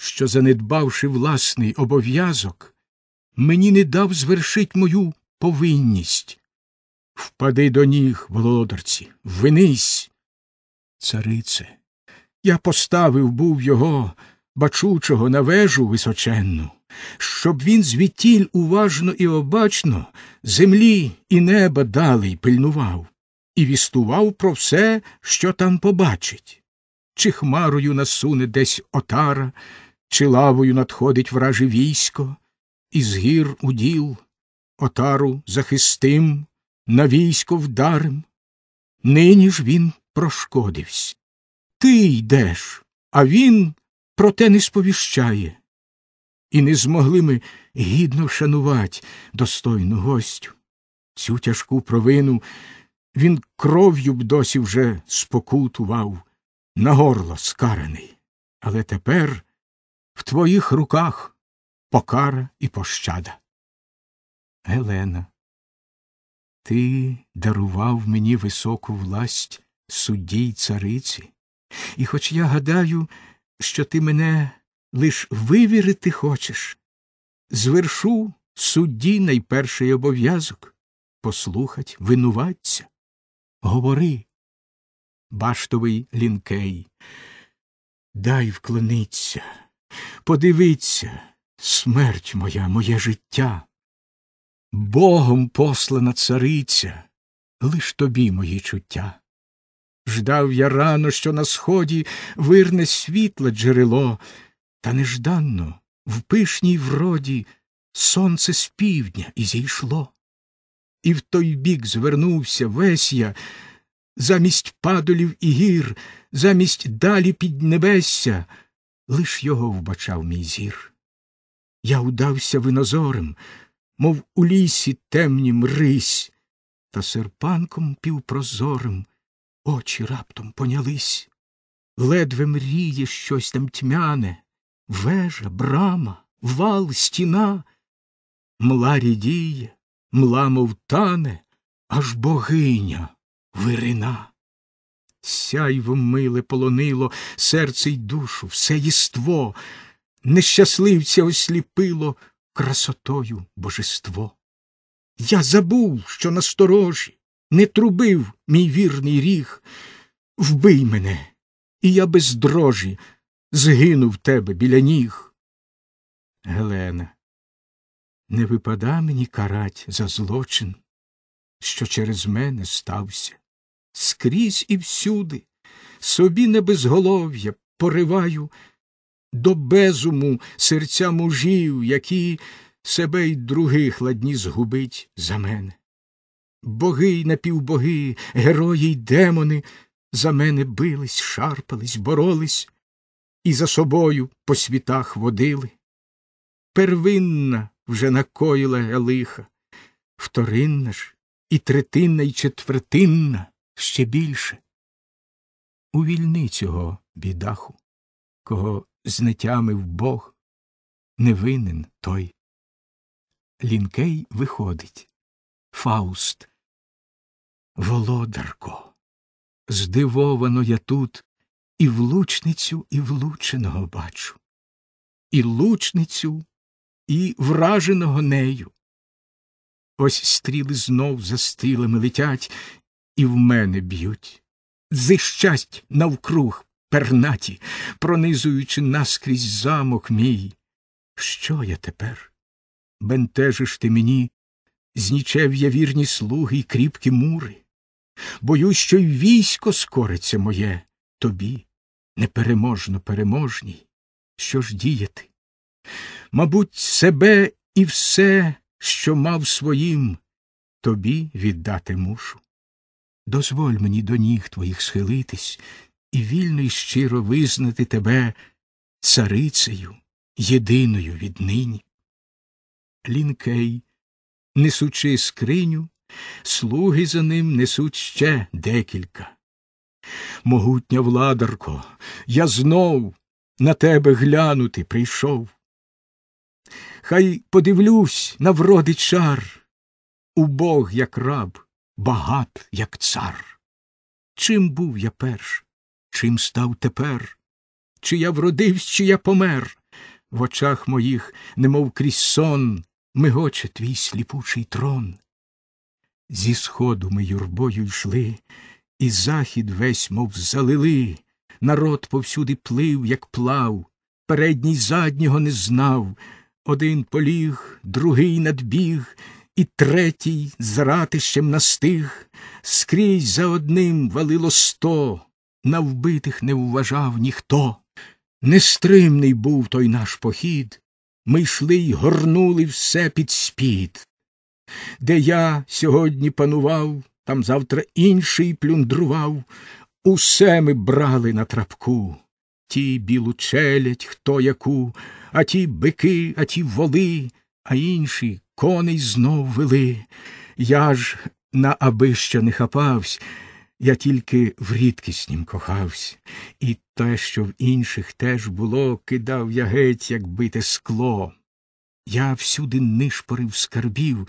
що, занедбавши власний обов'язок, мені не дав звершить мою повинність. Впади до ніг, володарці, винись. Царице, я поставив був його, бачучого, на вежу височенну, щоб він звідтіль уважно і обачно землі і неба далий пильнував, і вістував про все, що там побачить. Чи хмарою насуне десь отара, чи лавою надходить враже військо, із гір уділ, отару захистим, на військо вдарим. Нині ж він прошкодився. Ти йдеш, а він про те не сповіщає. І не змогли ми гідно вшанувати достойну гостю. Цю тяжку провину він кров'ю б досі вже спокутував, на горло скараний. Але тепер в твоїх руках покара і пощада. Гелена, ти дарував мені високу власть судді й цариці, і хоч я гадаю, що ти мене лиш вивірити хочеш, звершу судді найперший обов'язок послухать винуватця. Говори, баштовий лінкей, дай вклониться, подивиться, смерть моя, моє життя. Богом послана цариця, лиш тобі мої чуття. Ждав я рано, що на сході вирне світле джерело, та нежданно в пишній вроді сонце з півдня і зійшло. І в той бік звернувся весь я, замість падолів і гір, замість далі піднебесся, лиш його вбачав мій зір. Я удався винозорем, мов у лісі темнім рись, та серпанком півпрозорим очі раптом понялись. Ледве мріє щось там тьмяне, вежа, брама, вал, стіна. Мла рідіє, мла мов тане, аж богиня вирина. Сяйво миле полонило серце й душу, все єство, нещасливця осліпило красотою божество. Я забув, що насторожі, не трубив мій вірний ріг. Вбий мене, і я без дрожі згину в тебе біля ніг. Гелена, не випада мені карать за злочин, що через мене стався. Скрізь і всюди, собі не безголов'я пориваю до безуму серця мужів, які себе й других ладні згубить за мене. Боги й напівбоги, герої й демони за мене бились, шарпались, боролись і за собою по світах водили. Первинна вже накоїла я лиха, вторинна ж і третинна, і четвертинна ще більше. Увільни цього бідаху, кого знетямив Бог, не винен той. Лінкей виходить. Фауст. Володарко. Здивовано я тут і влучницю, і влученого бачу, і лучницю, і враженого нею. Ось стріли знов за стрілами летять і в мене б'ють. Зищать навкруг пернаті, пронизуючи наскрізь замок мій. Що я тепер? Бентежиш ти мені, знічев я вірні слуги й кріпкі мури. Боюсь, що й військо скориться моє тобі, непереможно переможній. Що ж діяти? Мабуть, себе і все, що мав своїм, тобі віддати мушу. Дозволь мені до ніг твоїх схилитись і вільно й щиро визнати тебе царицею, єдиною віднині. Лінкей, несучи скриню, слуги за ним несуть ще декілька. Могутня владарко, я знов на тебе глянути прийшов. Хай подивлюсь на вроди чар, убог, як раб, багат, як цар. Чим був я перш, чим став тепер? Чи я вродився, чи я помер? В очах моїх, немов крізь сон, мигоче твій сліпучий трон. Зі сходу ми юрбою йшли, і захід весь, мов залили, народ повсюди плив, як плав, передній заднього не знав. Один поліг, другий надбіг, і третій з ратищем настиг, скрізь за одним валило сто, на вбитих не вважав ніхто. Нестримний був той наш похід, ми йшли й горнули все під спід. Де я сьогодні панував, там завтра інший плюндрував, усе ми брали на трапку. Ті білу челядь, хто яку, а ті бики, а ті воли, а інші коней знов вели. Я ж на аби що не хапавсь, я тільки в рідкіснім кохавсь, і те, що в інших теж було, кидав я геть, як бите скло. Я всюди нишпорив скарбів,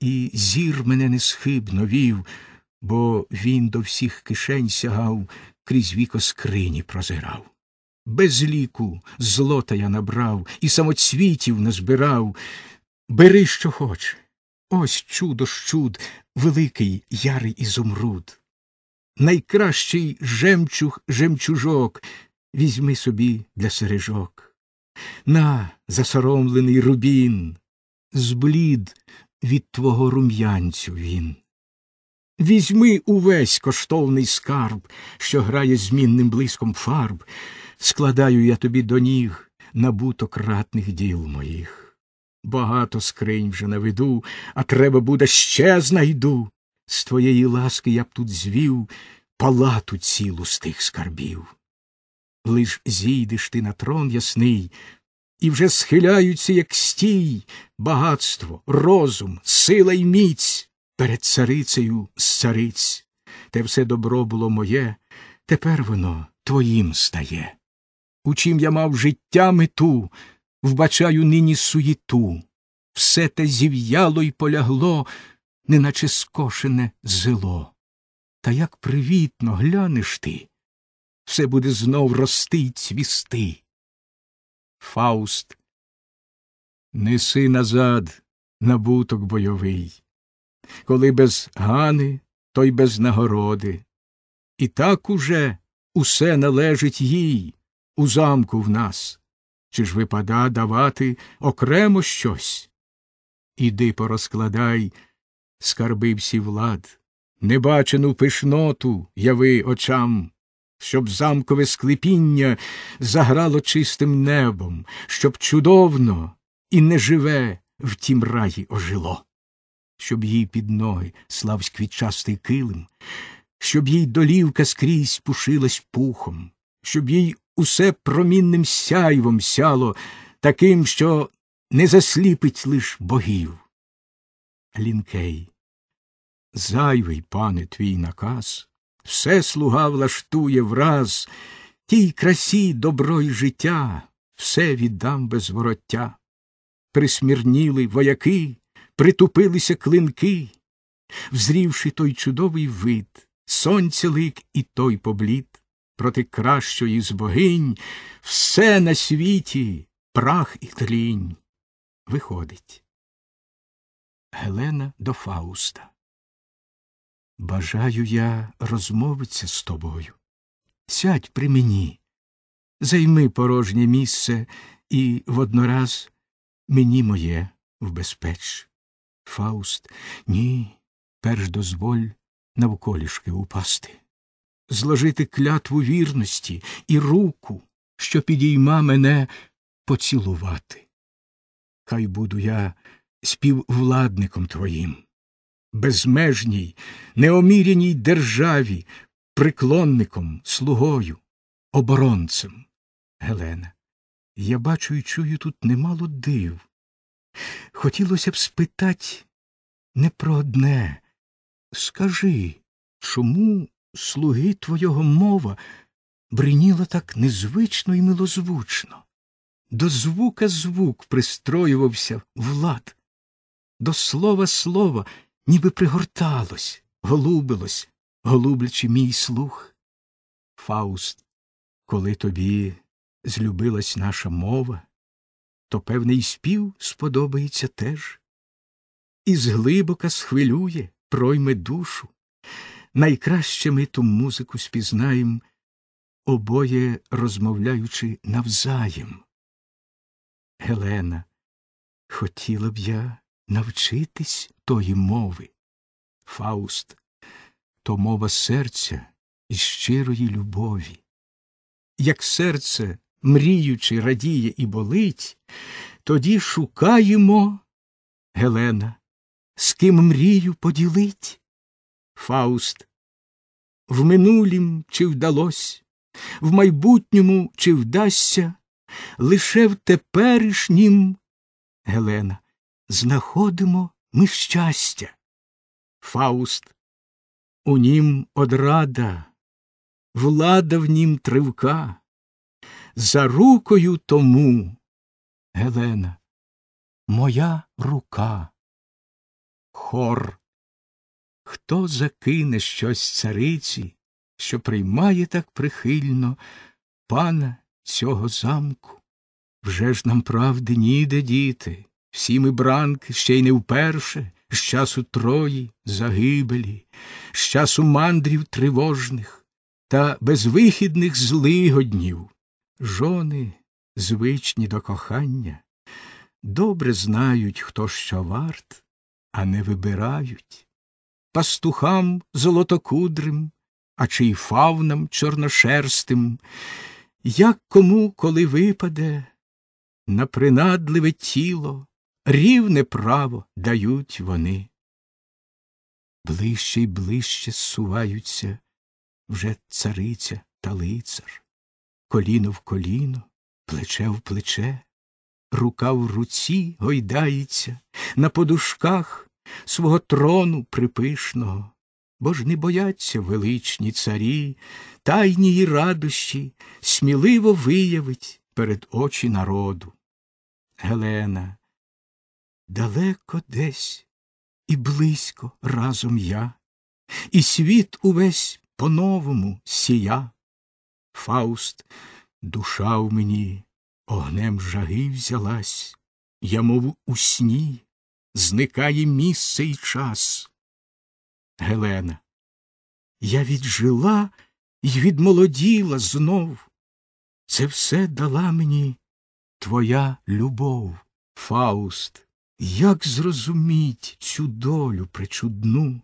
і зір мене несхибно вів, бо він до всіх кишень сягав, крізь віко скрині прозирав. Без ліку злота я набрав і самоцвітів назбирав. Бери, що хоч. Ось чудо ж чуд, великий ярий ізумруд. Найкращий жемчуг жемчужок візьми собі для сережок. На, засоромлений рубін, зблід від твого рум'янцю він. Візьми увесь коштовний скарб, що грає змінним блиском фарб, складаю я тобі до ніг набуток ратних діл моїх. Багато скринь вже наведу, а треба буде ще знайду. З твоєї ласки я б тут звів палату цілу з тих скарбів. Лиш зійдеш ти на трон ясний, і вже схиляються, як стій, багатство, розум, сила й міць перед царицею з цариць. Те все добро було моє, тепер воно твоїм стає. У чим я мав життя мету, вбачаю нині суєту. Все те зів'яло й полягло, неначе скошене зело. Та як привітно глянеш ти, все буде знов рости й цвісти. Фауст, неси назад набуток бойовий, коли без гани, то й без нагороди. І так уже усе належить їй у замку в нас. Чи ж випада давати окремо щось? Іди порозкладай, скарби всі влад, небачену пишноту яви очам, щоб замкове склепіння заграло чистим небом, щоб чудовно і неживе в тім раї ожило, щоб їй під ноги славсь квітчастий килим, щоб їй долівка скрізь пушилась пухом, щоб їй усе промінним сяйвом сяло, таким, що не засліпить лиш богів. Лінкей, зайвий, пане, твій наказ, все слуга влаштує враз, тій красі добро й життя, все віддам без вороття. Присмірніли вояки, притупилися клинки, взрівши той чудовий вид, сонця лик і той поблід, проти кращої з богинь, все на світі прах і тлінь. Виходить. Гелена до Фауста. Бажаю я розмовитися з тобою. Сядь при мені, займи порожнє місце і воднораз мені моє вбезпеч. Фауст, ні, перш дозволь навколішки упасти, зложити клятву вірності і руку, що підійма мене поцілувати. Хай буду я співвладником твоїм, безмежній, неоміряній державі, приклонником, слугою, оборонцем. Гелена, я бачу і чую тут немало див. Хотілося б спитать не про одне. Скажи, чому слуги твого мова бриніла так незвично і милозвучно? До звука звук пристроювався влад, до слова слова, ніби пригорталось, голубилось, голублячи мій слух. Фауст, коли тобі злюбилась наша мова, то певний спів сподобається теж, і зглибока схвилює, пройме душу. Найкраще ми ту музику спізнаєм, обоє розмовляючи навзаєм. Гелена, хотіла б я навчитись тої мови. Фауст, то мова серця і щирої любові. Як серце, мріючи, радіє і болить, тоді шукаємо Гелена, з ким мрію поділить. Фауст, в минулім чи вдалось, в майбутньому чи вдасться, лише в теперішнім, Гелена, знаходимо ми щастя. Фауст, у нім одрада, влада в нім тривка, за рукою тому, Гелена, моя рука. Хор. Хто закине щось цариці, що приймає так прихильно пана цього замку? Вже ж нам правди ніде діти, всі ми бранки ще й не вперше, з часу трої загибелі, з часу мандрів тривожних та безвихідних злигоднів, жони, звичні до кохання, добре знають, хто що варт, а не вибирають. Пастухам золотокудрим, а чи й фавнам чорношерстим, як кому, коли випаде, на принадливе тіло рівне право дають вони. Ближче й ближче зсуваються вже цариця та лицар, коліно в коліно, плече в плече, рука в руці гойдається на подушках свого трону припишного, бо ж не бояться величні царі, тайні й радощі сміливо виявить перед очі народу. Гелена, далеко десь і близько разом я, і світ увесь по-новому сія. Фауст, душа в мені огнем жаги взялась, я, мов у сні, зникає місце й час. Гелена, я віджила й відмолоділа знов. Це все дала мені твоя любов, Фауст. Як зрозуміть цю долю причудну?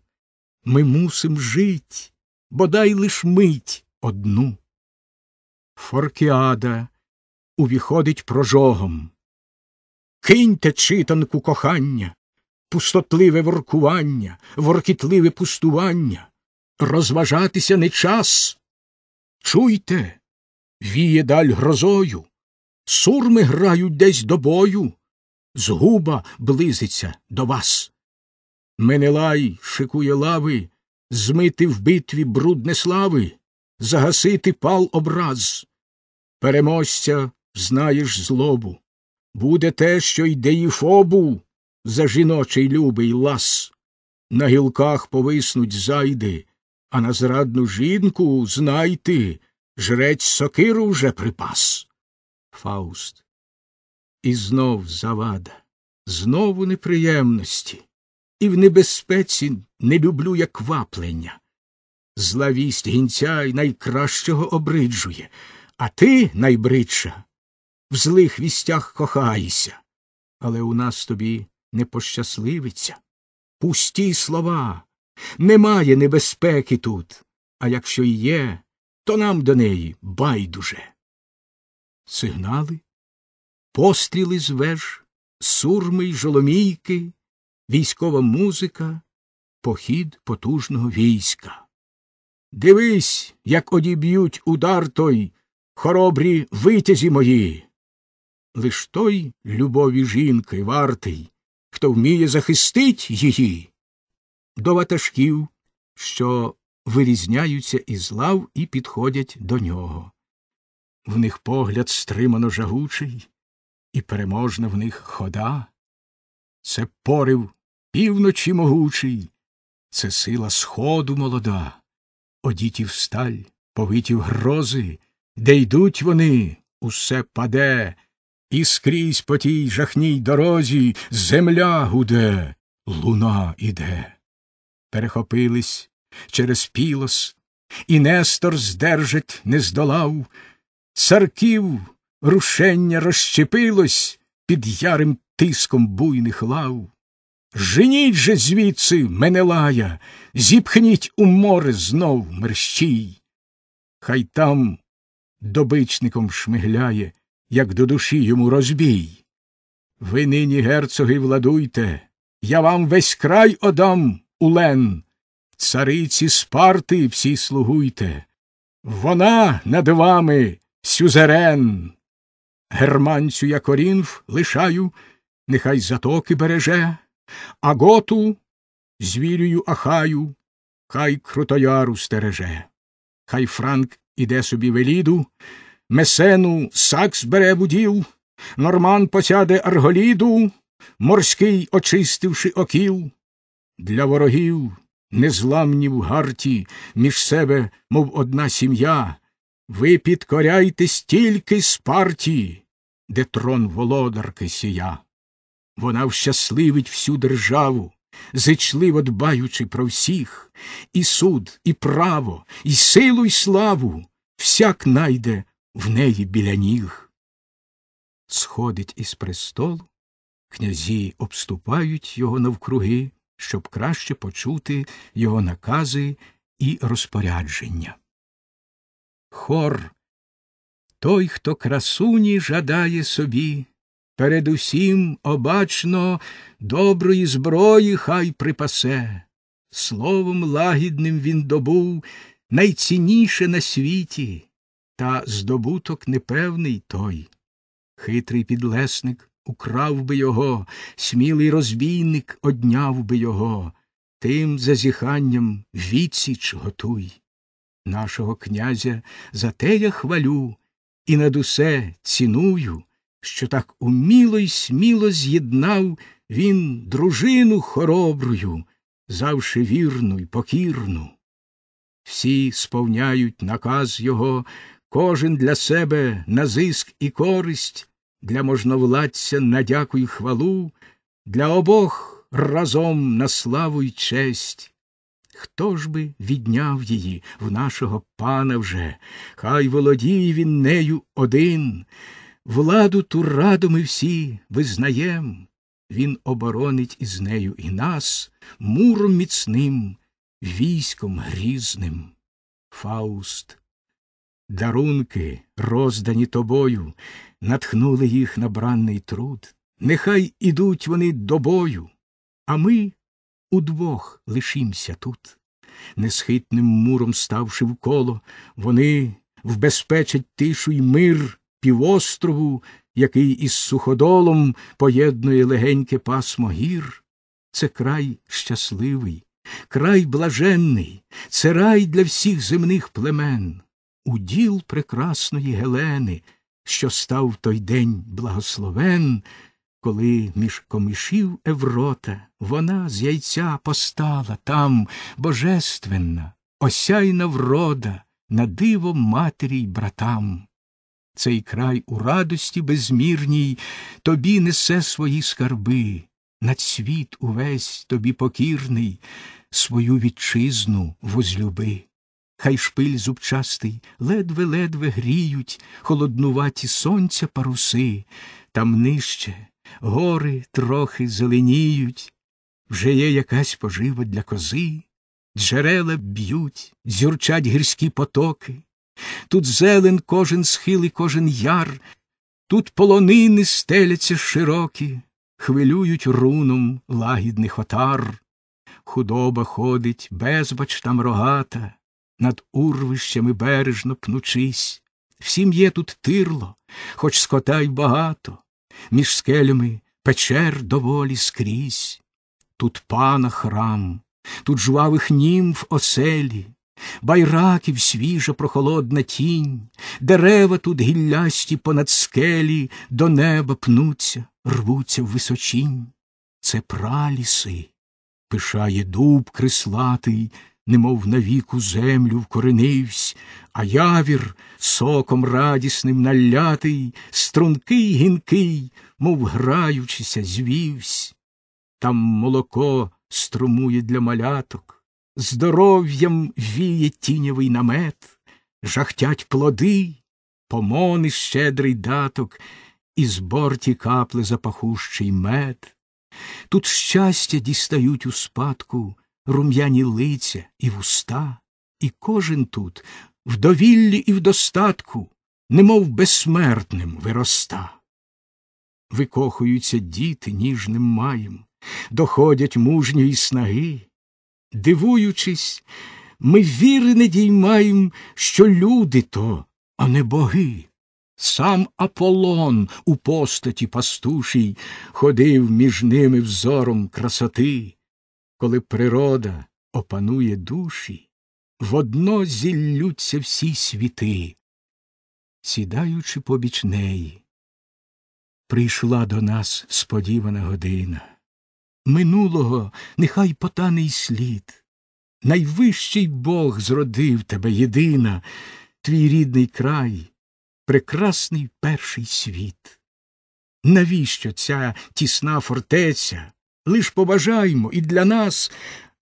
Ми мусим жить, бодай лиш мить одну. Форкіада увіходить прожогом. Киньте читанку кохання, пустотливе воркування, воркітливе пустування, розважатися не час. Чуйте, віє даль грозою, сурми грають десь до бою, згуба близиться до вас. Менелай шикує лави, змити в битві брудне слави, загасити пал образ. Переможця знаєш злобу. Буде те, що йде і фобу за жіночий любий лас. На гілках повиснуть зайди, а на зрадну жінку знайте, жрець сокиру вже припас. Фауст. І знов завада, знову неприємності, і в небезпеці не люблю я кваплення. Зла вість гінця й найкращого обриджує, а ти, найбридша, в злих вістях кохаєшся, але у нас тобі не пощасливиться. Пусті слова, немає небезпеки тут, а якщо й є, то нам до неї байдуже. Сигнали, постріли з веж, сурми й жоломійки, військова музика, похід потужного війська. Дивись, як одіб'ють удар той, хоробрі витязі мої. Лиш той любові жінки вартий, хто вміє захистить її, до ватажків, що вирізняються із лав і підходять до нього. В них погляд стримано жагучий, і переможна в них хода. Це порив півночі могучий, це сила сходу молода, одіті в сталь, повиті в грози, де йдуть вони, усе паде, і скрізь по тій жахній дорозі земля гуде, луна іде. Перехопились через пілос, і Нестор здержать не здолав, царків рушення розщепилось під ярим тиском буйних лав. Женіть же звідси Менелая, зіпхніть у море знов мерщій. Хай там добичником шмигляє, як до душі йому розбій. Ви нині, герцоги, владуйте, я вам весь край одам, улен, цариці Спарти всі слугуйте. Вона над вами сюзерен. Германцю я корінф лишаю, нехай затоки береже, а готу звірюю ахаю, хай крутояру стереже. Хай Франк іде собі веліду, месену сакс бере будів, норман посяде арголіду, морський очистивши окіл. Для ворогів незламні в гарті, між себе, мов одна сім'я, ви підкоряйтесь тільки спарті, де трон володарки сія. Вона вщасливить всю державу, зичливо дбаючи про всіх, і суд, і право, і силу, і славу всяк найде в неї біля ніг. Сходить із престолу, князі обступають його навкруги, щоб краще почути його накази і розпорядження. Хор той, хто красуні жадає собі, передусім обачно доброї зброї хай припасе, словом лагідним він добув найцінніше на світі, та здобуток непевний той. Хитрий підлесник украв би його, смілий розбійник одняв би його, тим зазіханням відсіч готуй. Нашого князя за те я хвалю і над усе ціную, що так уміло й сміло з'єднав він дружину хоробрую, завше вірну й покірну. Всі сповняють наказ його, кожен для себе на зиск і користь, для можновладця на дяку й хвалу, для обох разом на славу й честь. Хто ж би відняв її в нашого пана вже, хай володіє він нею один, владу ту раду ми всі визнаєм, він оборонить із нею і нас муром міцним, військом грізним. Фауст. Дарунки, роздані тобою, натхнули їх на бранний труд. Нехай ідуть вони до бою, а ми удвох лишімся тут. Несхитним муром ставши вколо, вони вбезпечать тишу й мир півострову, який із суходолом поєднує легеньке пасмо гір. Це край щасливий, край блаженний, це рай для всіх земних племен, уділ прекрасної Гелени, що став той день благословен, коли між комишів Еврота вона з яйця постала там божественна, осяйна врода, на диво матері й братам. Цей край у радості безмірній тобі несе свої скарби, над світ увесь тобі покірний, свою вітчизну возлюби. Хай шпиль зубчастий ледве-ледве гріють холоднуваті сонця паруси, там нижче гори трохи зеленіють, вже є якась пожива для кози, джерела б'ють, зюрчать гірські потоки. Тут зелен кожен схил і кожен яр, тут полонини стеляться широкі, хвилюють руном лагідних отар. Худоба ходить, безбач там рогата, над урвищами бережно пнучись. Всім є тут тирло, хоч скота й багато, між скелями печер доволі скрізь. Тут пана храм, тут жвавих німф оселі, байраків свіжа прохолодна тінь, дерева тут гіллясті понад скелі до неба пнуться, рвуться в височінь. Це праліси, пишає дуб крислатий, немов навіку землю вкоренивсь, а явір соком радісним налятий, стрункий гінкий, мов граючися, звівсь. Там молоко струмує для маляток, здоров'ям віє тіньовий намет, жахтять плоди, помони щедрий даток, і з борті капле запахущий мед. Тут щастя дістають у спадку рум'яні лиця і вуста, і кожен тут в довіллі і в достатку, немов безсмертним вироста. Викохуються діти ніжним маєм, доходять мужньої снаги. Дивуючись, ми віри не діймаєм, що люди то, а не боги. Сам Аполлон у постаті пастушій ходив між ними взором красоти, коли природа опанує душі, водно зіллються всі світи. Сідаючи побіч неї, прийшла до нас сподівана година. Минулого нехай потане й слід. Найвищий Бог зродив тебе єдина, твій рідний край, прекрасний перший світ. Навіщо ця тісна фортеця? Лиш побажаймо і для нас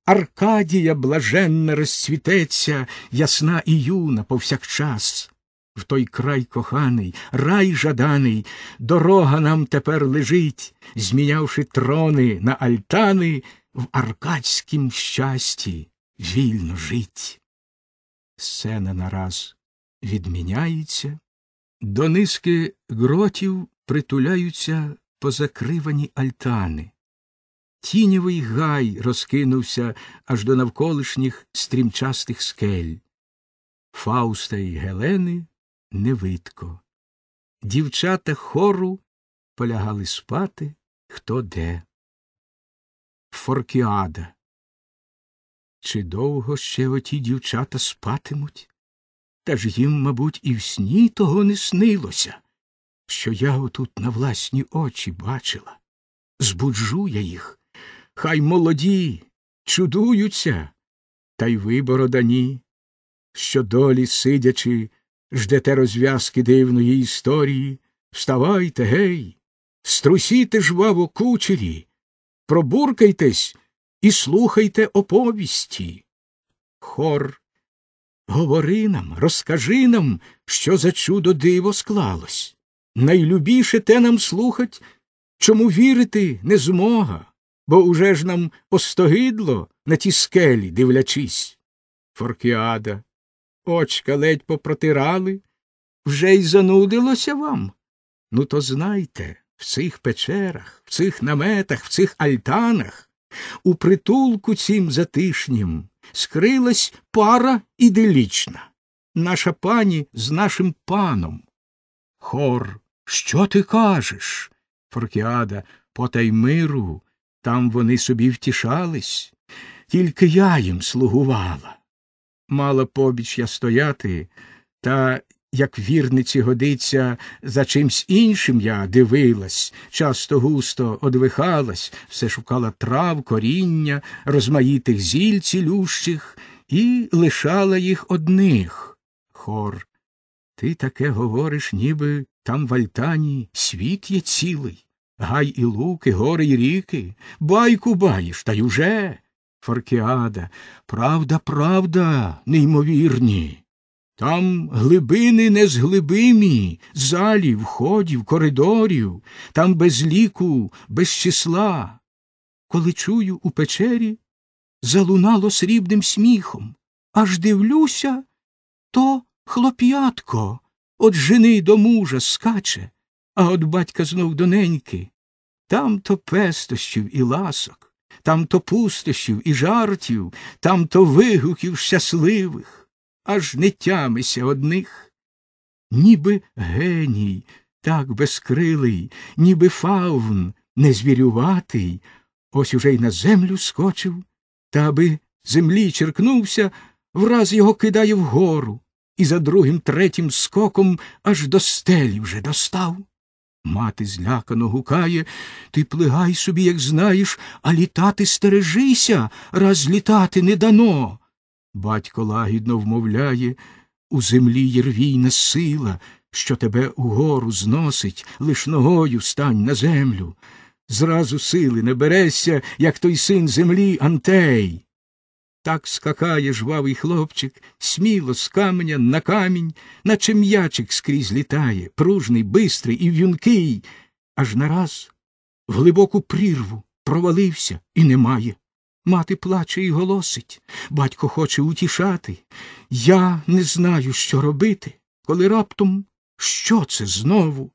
Аркадія блаженна розцвітеться, ясна і юна повсякчас. В той край коханий, рай жаданий, дорога нам тепер лежить, змінявши трони на альтани, в аркадськім щасті вільно жить. Сцена нараз відміняється, до низки гротів притуляються позакривані альтани. Тіньовий гай розкинувся аж до навколишніх стрімчастих скель. Фауста і Гелени не видко. Дівчата хору полягали спати хто де. Форкіада. Чи довго ще оті дівчата спатимуть? Та ж їм, мабуть, і в сні того не снилося, що я отут на власні очі бачила. Збуджу я їх, хай молоді, чудуються, та й ви, бородані, що долі, сидячи, ждете розв'язки дивної історії, вставайте, гей, струсіте жваво кучері, пробуркайтесь і слухайте оповісті. Хор, говори нам, розкажи нам, що за чудо диво склалось. Найлюбіше те нам слухать, чому вірити не змога, бо уже ж нам остогидло на ті скелі, дивлячись. Форкіада, очка ледь попротирали, вже й занудилося вам. Ну, то знайте, в цих печерах, в цих наметах, в цих альтанах, у притулку цім затишнім скрилась пара іделічна, наша пані з нашим паном. Хор, що ти кажеш? Форкіада, потай миру, там вони собі втішались, тільки я їм слугувала. Мала побіч я стояти, та як вірниці годиться, за чимсь іншим я дивилась, часто густо одвихалась, все шукала трав, коріння, розмаїтих зіль цілющих і лишала їх одних. Хор, ти таке говориш, ніби там в Альтані світ є цілий, гай і луки, гори й ріки, байку баєш, та й уже. Форкіада, правда, правда, неймовірні. Там глибини незглибимі, залів, ходів, коридорів, там без ліку, без числа. Коли чую у печері, залунало срібним сміхом, аж дивлюся, то хлоп'ятко от жени до мужа скаче, а от батька знов до неньки. Там то пестощів і ласок, там то пустощів і жартів, там то вигуків щасливих аж не тямися одних. Ніби геній, так безкрилий, ніби фавн, незвірюватий, ось уже й на землю скочив, та аби землі черкнувся, враз його кидає вгору, і за другим третім скоком аж до стелі вже достав. Мати злякано гукає Ти плигай собі, як знаєш, а літати стережися, раз літати не дано. Батько лагідно вмовляє у землі є рвійна сила, що тебе угору зносить, лиш ногою стань на землю. Зразу сили не берешся, як той син землі Антей. Так скакає жвавий хлопчик, сміло з каменя на камінь, наче м'ячик скрізь літає, пружний, бистрий і в'юнкий, аж нараз в глибоку прірву провалився і немає. Мати плаче і голосить, батько хоче утішати. Я не знаю, що робити, коли раптом що це знову?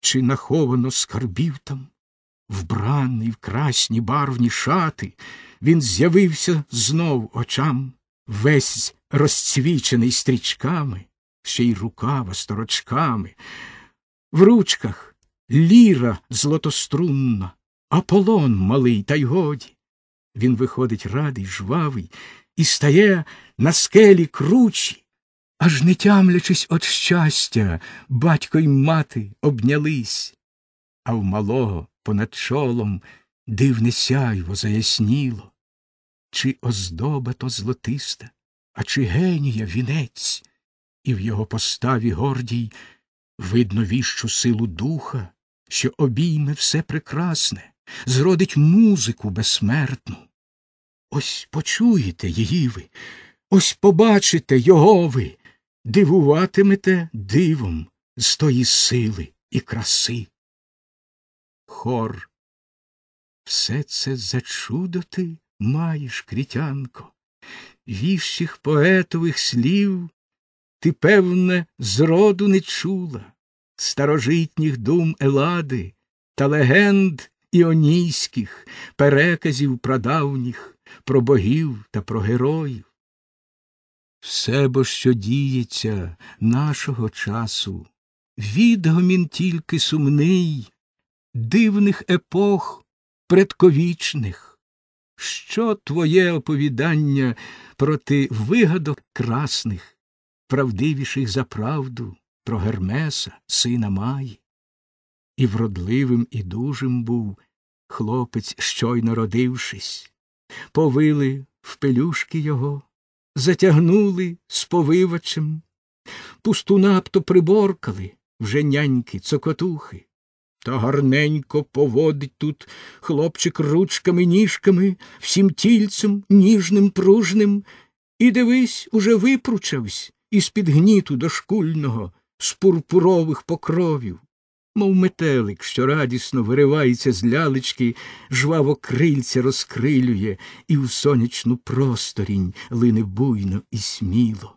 Чи наховано скарбів там? Вбраний в красні барвні шати, він з'явився знов очам, весь розцвічений стрічками, ще й рукава сторочками. В ручках ліра злотострунна, аполон малий, та й годі. Він виходить радий, жвавий, і стає на скелі кручі, аж не тямлячись від щастя, батько й мати обнялись, а в малого понад чолом дивне сяйво заясніло, чи оздоба то злотиста, а чи генія вінець, і в його поставі гордій видно віщу силу духа, що обійме все прекрасне зродить музику безсмертну. Ось почуєте її ви, ось побачите його ви, дивуватимете дивом з тої сили і краси. Хор. Все це за чудо ти маєш, крітянко, віщих поетових слів ти, певне, зроду не чула, старожитніх дум елади та легенд іонійських, переказів прадавніх, про богів та про героїв. Все бо що діється нашого часу, відгомін тільки сумний, дивних епох предковічних. Що твоє оповідання проти вигадок красних, правдивіших за правду, про Гермеса, сина Маї? І вродливим, і дужим був хлопець, щойно родившись, повили в пелюшки його, затягнули з повивачем, пусту напто приборкали вже няньки, цокотухи. Та гарненько поводить тут хлопчик ручками, ніжками, всім тільцем, ніжним, пружним, і дивись, уже випручавсь із під гніту дошкульного, з пурпурових покровів, мов метелик, що радісно виривається з лялечки, жваво крильця розкрилює, і в сонячну просторінь лине буйно і сміло.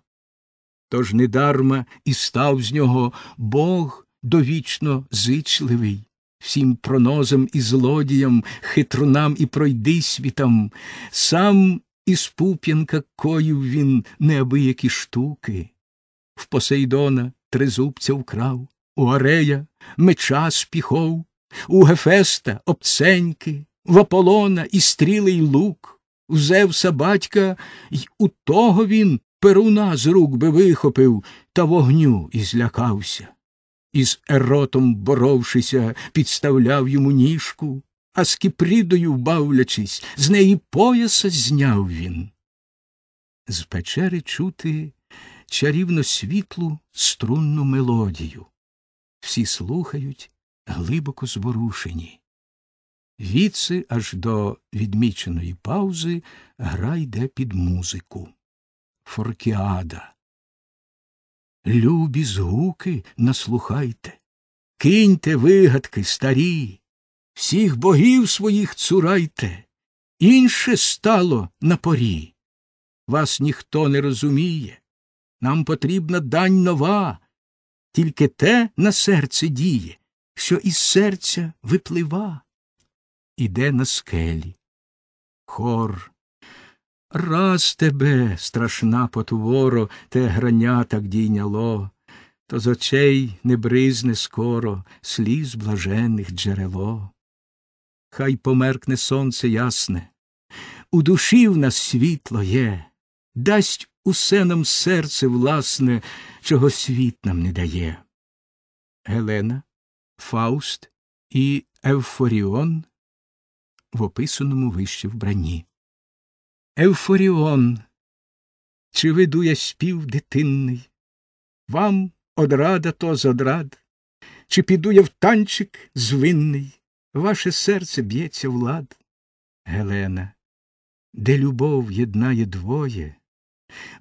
Тож недарма і став з нього Бог довічно зичливий, всім пронозам і злодіям, хитрунам і пройдисвітам, сам із пуп'янка коїв він неабиякі штуки. В Посейдона тризубця вкрав, у Арея меча спіхов, у Гефеста обценьки, в Аполлона і стріли й лук, у Зевса батька й у того він перуна з рук би вихопив та вогню і злякався. Із еротом боровшися, підставляв йому ніжку, а з кіпрідою вбавлячись, з неї пояса зняв він. З печери чути чарівно світлу струнну мелодію. Всі слухають, глибоко зворушені. Віци аж до відміченої паузи гра йде під музику. Форкіада. Любі згуки наслухайте, киньте вигадки старі, всіх богів своїх цурайте, інше стало на порі. Вас ніхто не розуміє, нам потрібна дань нова, тільки те на серце діє, що із серця виплива, іде на скелі. Хор Раз тебе, страшна потворо, те грання так дійняло, то з очей не бризне скоро сліз блаженних джерело. Хай померкне сонце ясне, у душі в нас світло є, дасть усе нам серце власне, чого світ нам не дає. Гелена, Фауст і Евфоріон в описаному вище вбранні. Евфоріон, чи веду я спів дитинний, вам одрада то з одрад, чи піду я в танчик звинний, ваше серце б'ється влад. Гелена, де любов єднає двоє,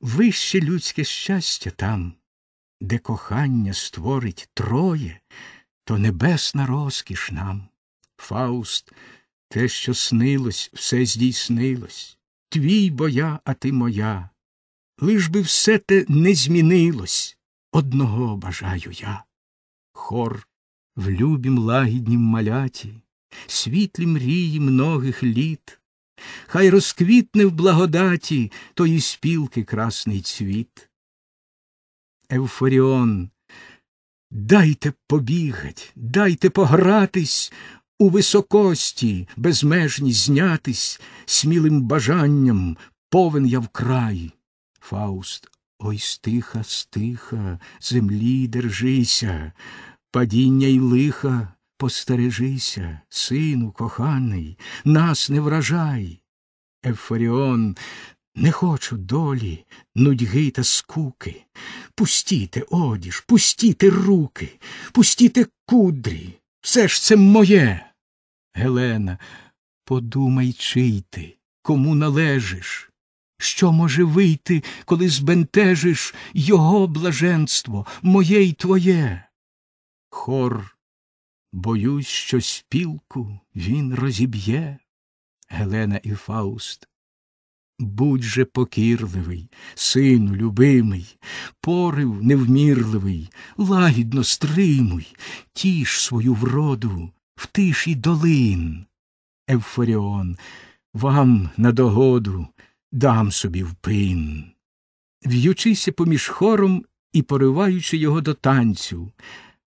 вище людське щастя там, де кохання створить троє, то небесна розкіш нам. Фауст, те, що снилось, все здійснилось твій бо я, а ти моя. Лиш би все те не змінилось, одного бажаю я. Хор в любім лагіднім маляті, світлі мрії многих літ, хай розквітне в благодаті тої спілки красний цвіт. Евфоріон, дайте побігать, дайте погратись у високості безмежні знятись смілим бажанням повен я вкрай. Фауст, ой стиха, стиха, землі держися, падіння й лиха постережися, сину коханий, нас не вражай. Ефоріон, не хочу долі, нудьги та скуки. Пустіте одіж, пустіте руки, пустіте кудрі, все ж це моє. Гелена, подумай, чий ти, кому належиш, що може вийти, коли збентежиш його блаженство, моє й твоє. Хор, боюсь, що спілку він розіб'є. Гелена і Фауст. Будь же покірливий, сину любимий, порив невмірливий, лагідно стримуй, тіш свою вроду, в тиші долин. Евфоріон, вам на догоду дам собі впин. в'ючися поміж хором і пориваючи його до танцю.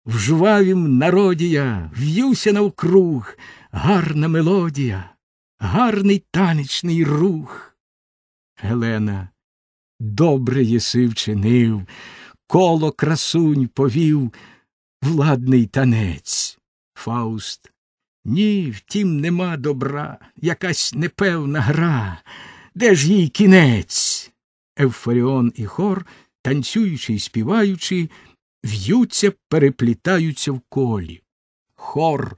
В жвавім народі я в'юся навкруг, гарна мелодія, гарний танечний рух. Гелена, добре єси вчинив, коло красунь повів, владний танець. Фауст. Ні, втім, нема добра, якась непевна гра. Де ж їй кінець? Евфоріон і хор, танцюючи й співаючи, в'ються, переплітаються в колі. Хор,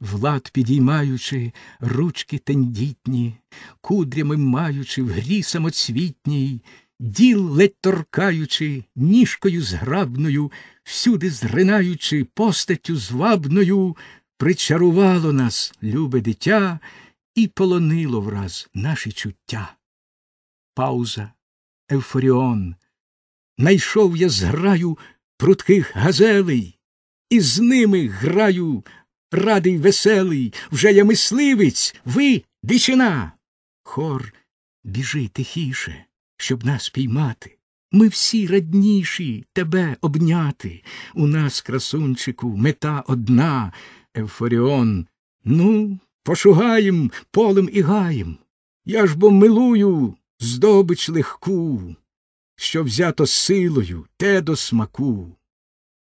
влад підіймаючи, ручки тендітні, кудрями маючи в грі самоцвітній, діл ледь торкаючи, ніжкою зграбною, всюди зринаючи, постаттю звабною, причарувало нас, любе дитя, і полонило враз наші чуття. Пауза, Евфоріон. Найшов я зграю прутких газелей, і з ними граю радий веселий, вже я мисливець, ви дичина. Хор, біжи тихіше, щоб нас піймати. Ми всі радніші тебе обняти. У нас, красунчику, мета одна, Евфоріон. Ну, пошугаєм полем і гаєм. Я ж бо милую здобич легку, що взято силою, те до смаку.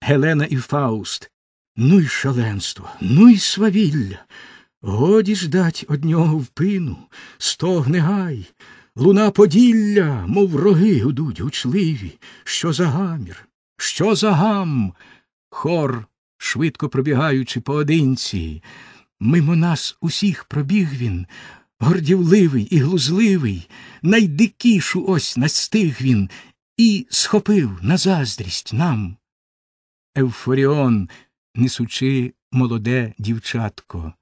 Гелена і Фауст. Ну й шаленство, ну й свавілля. Годі ждать од нього впину, стогне гай, луна поділля, мов роги гудуть гучливі. Що за гамір? Що за гам? Хор, швидко пробігаючи поодинці. Мимо нас усіх пробіг він, гордівливий і глузливий, найдикішу ось настиг він і схопив на заздрість нам. Евфоріон, несучи молоде дівчатко,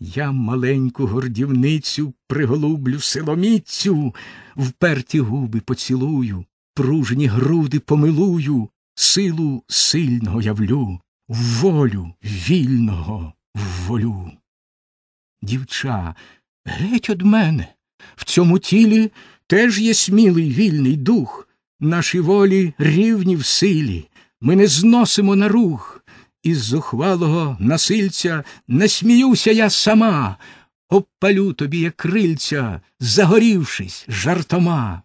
я маленьку гордівницю приголублю силоміцю, вперті губи поцілую, пружні груди помилую, силу сильного явлю, волю вільного волю. Дівча, геть од мене, в цьому тілі теж є смілий вільний дух, наші волі рівні в силі, ми не зносимо на рух, із зухвалого насильця не сміюся я сама, обпалю тобі, як крильця, загорівшись жартома.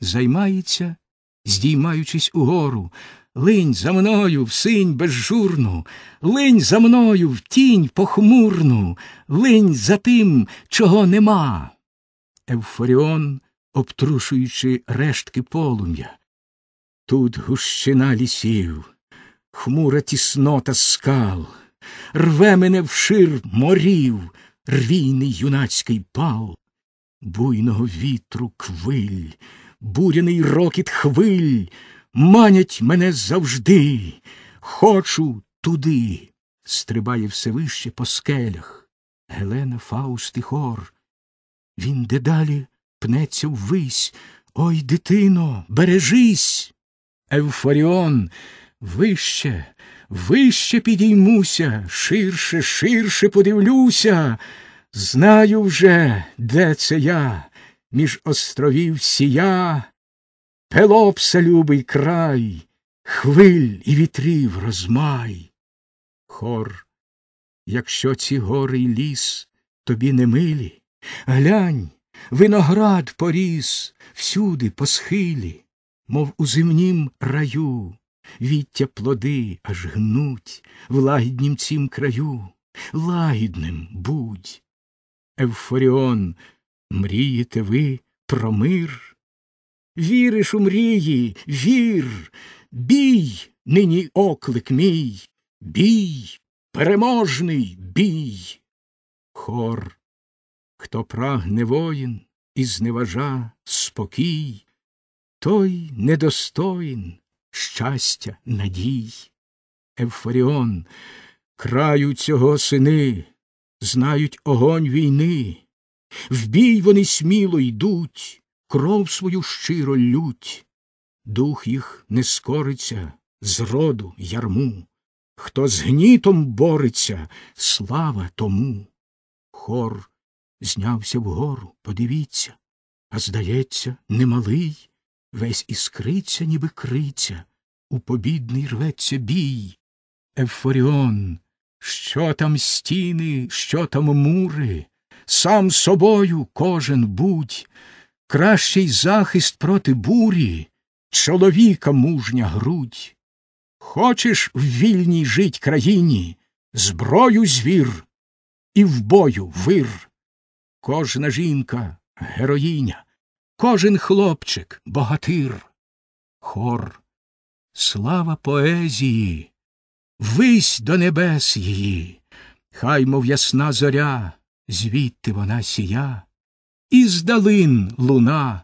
Займається, здіймаючись угору, линь за мною в синь безжурну, линь за мною в тінь похмурну, линь за тим, чого нема. Евфоріон, обтрушуючи рештки полум'я. Тут гущина лісів, хмура тіснота скал, рве мене вшир морів, рвійний юнацький пал, буйного вітру квиль, буряний рокіт хвиль, манять мене завжди, хочу туди. Стрибає все вище по скелях. Гелена Фауст і хор. Він дедалі пнеться ввись. Ой, дитино, бережись. Евфоріон, вище, вище підіймуся, ширше, ширше подивлюся. Знаю вже, де це я, між островів сія, Пелопса любий край, хвиль і вітрів розмай. Хор, якщо ці гори й ліс тобі не милі, глянь, виноград поріс всюди по схилі, мов у земнім раю, віття плоди аж гнуть в лагіднім цім краю, лагідним будь. Евфоріон, мрієте ви про мир? Віриш у мрії, вір, бій, нині оклик мій, бій, переможний бій. Хор, хто прагне воїн і зневажа спокій, той недостоїн щастя, надій. Евфоріон, краю цього сини, знають огонь війни, в бій вони сміло йдуть, кров свою щиро лють, дух їх не скориться з роду ярму. Хто з гнітом бореться, слава тому. Хор знявся вгору, подивіться, а здається, немалий. Весь іскриться, ніби криця, у побідний рветься бій. Евфоріон, що там стіни, що там мури, сам собою кожен будь, кращий захист проти бурі, чоловіка мужня грудь. Хочеш в вільній жить країні, зброю звір і в бою вир. Кожна жінка героїня, кожен хлопчик богатир. Хор, слава поезії, вись до небес її, хай, мов ясна зоря, звідти вона сія, і з далин луна,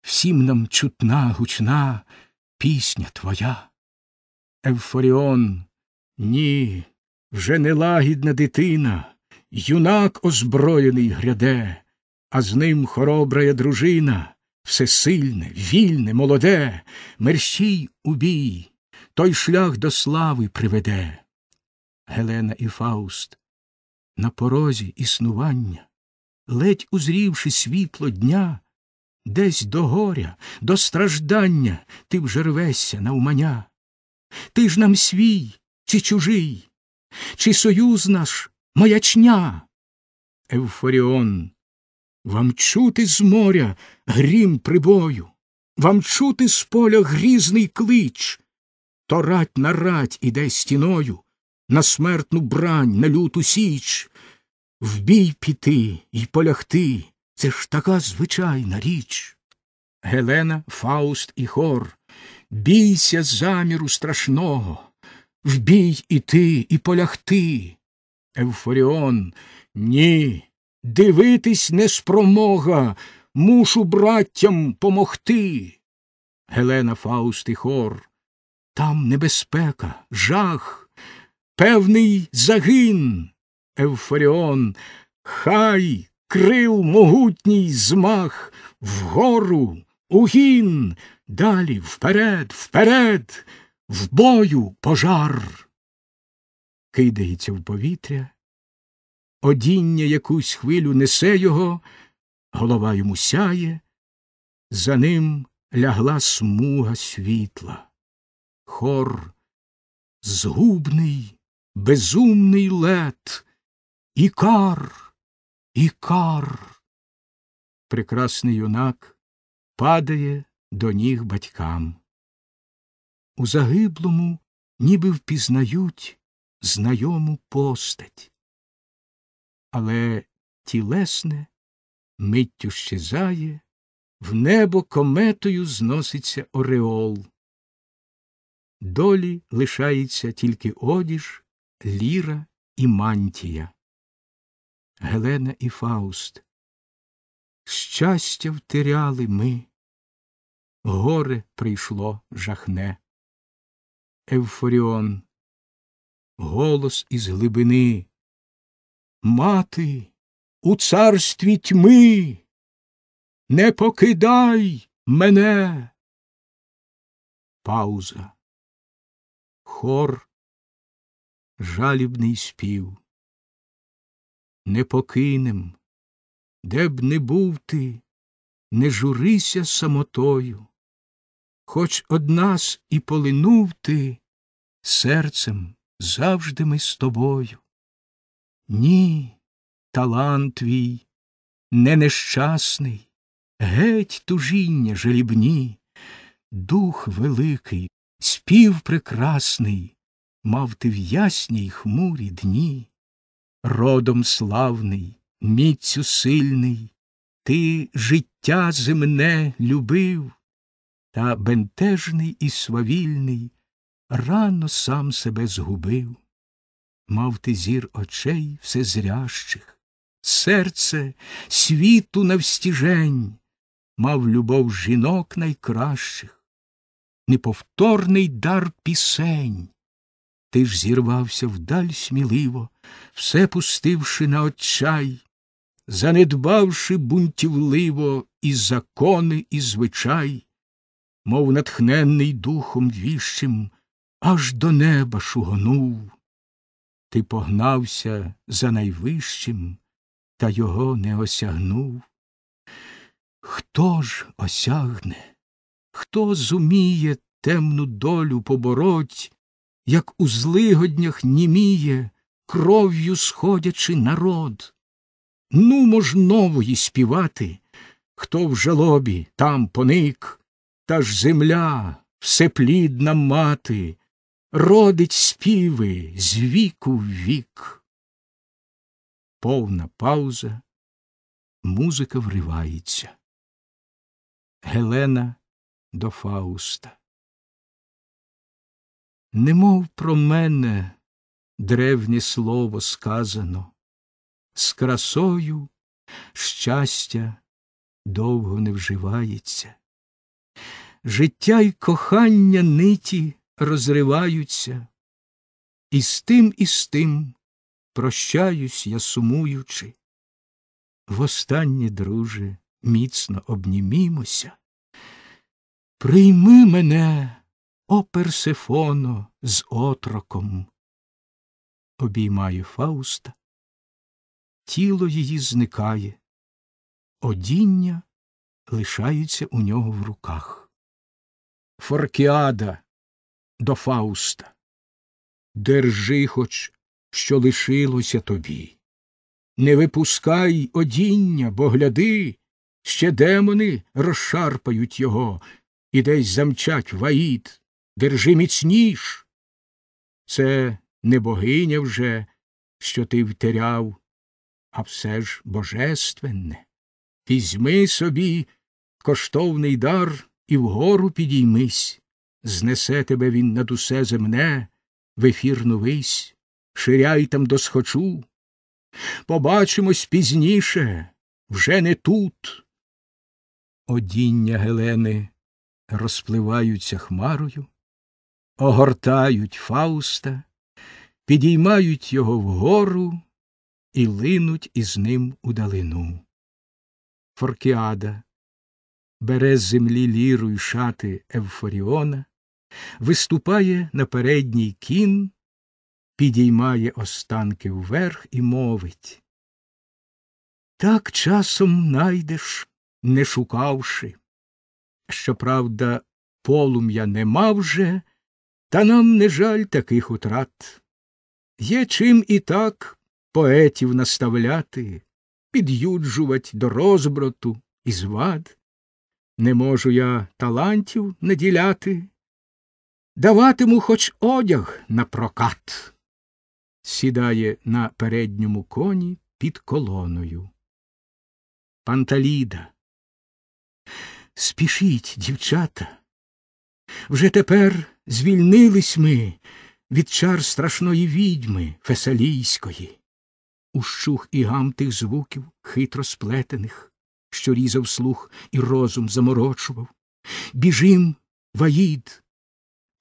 всім нам чутна, гучна пісня твоя. Евфоріон, ні, вже нелагідна дитина, юнак озброєний гряде, а з ним хоробрая дружина, всесильне, вільне, молоде, мерщій у бій, той шлях до слави приведе. Гелена і Фауст на порозі існування, ледь узрівши світло дня, десь до горя, до страждання ти вже рвешся навмання. Ти ж нам свій чи чужий, чи союз наш маячня? Евфоріон, вам чути з моря грім прибою, вам чути з поля грізний клич, то рать на рать іде стіною, на смертну брань, на люту січ. В бій піти і полягти це ж така звичайна річ. Гелена, Фауст і хор, бійся заміру страшного, в бій іти і полягти. Евфоріон, ні, дивитись не спромога, мушу браттям помогти. Гелена, Фауст і хор, там небезпека, жах, певний загин. Евфоріон, хай крил могутній змах, вгору, угін, далі вперед, вперед, в бою пожар. Кидається в повітря, одіння якусь хвилю несе його, голова йому сяє, за ним лягла смуга світла. Хор згубний, безумний лед, Ікар, Ікар. Прекрасний юнак падає до ніг батькам. У загиблому ніби впізнають знайому постать. Але тілесне миттю щезає, в небо кометою зноситься ореол. Долі лишається тільки одіж, ліра і мантія. Гелена і Фауст. Щастя втеряли ми, горе прийшло жахне. Евфоріон, голос із глибини. Мати, у царстві тьми, не покидай мене. Пауза. Хор, жалібний спів не покинем, де б не був ти, не журися самотою, хоч од нас і полинув ти, серцем завжди ми з тобою. Ні, талант твій, не нещасний, геть тужіння жалібні, дух великий, спів прекрасний, мав ти в ясній хмурі дні. Родом славний, міцю сильний, ти життя земне любив, та бентежний і свавільний рано сам себе згубив. Мав ти зір очей всезрящих, серце світу навстіжень, мав любов жінок найкращих, неповторний дар пісень. Ти ж зірвався вдаль сміливо, все пустивши на отчай, занедбавши бунтівливо і закони, і звичай, мов натхненний духом віщим, аж до неба шугонув. Ти погнався за найвищим, та його не осягнув. Хто ж осягне? Хто зуміє темну долю побороть, як у злигоднях німіє, кров'ю сходячи народ? Ну, мож нової співати, хто в жалобі там поник, та ж земля, всеплідна мати, родить співи з віку в вік. Повна пауза, музика вривається. Гелена до Фауста. Немов про мене древнє слово сказано, з красою щастя довго не вживається. Життя й кохання ниті розриваються, і з тим, і з тим прощаюсь я сумуючи. Востаннє, друже, міцно обнімімося. Прийми мене, о Персефоно, з отроком. Обіймаю Фауста, тіло її зникає, одіння лишається у нього в руках. Форкіада до Фауста. Держи хоч, що лишилося тобі. Не випускай одіння, бо гляди, ще демони розшарпають його і десь замчать ваїд. Держи міцніш. Це не богиня вже, що ти втеряв, а все ж божественне. Візьми собі коштовний дар і вгору підіймись, знесе тебе він над усе земне, в ефірну вись, ширяй там досхочу. Побачимось пізніше, вже не тут. Одіння Гелени розпливаються хмарою, огортають Фауста, підіймають його вгору і линуть із ним у далину. Форкіада бере з землі ліру й шати Евфоріона, виступає на передній кін, підіймає останки вверх і мовить. Так часом найдеш, не шукавши. Щоправда, полум'я нема вже, та нам не жаль таких утрат. Є чим і так поетів наставляти, під'юджувать до розброту і звад. Не можу я талантів наділяти, даватиму хоч одяг на прокат. Сідає на передньому коні під колоною. Панталіда. Спішіть, дівчата. Вже тепер звільнились ми від чар страшної відьми Фесалійської, ущух і гам тих звуків хитро сплетених, що різав слух і розум заморочував. Біжим, ваїд,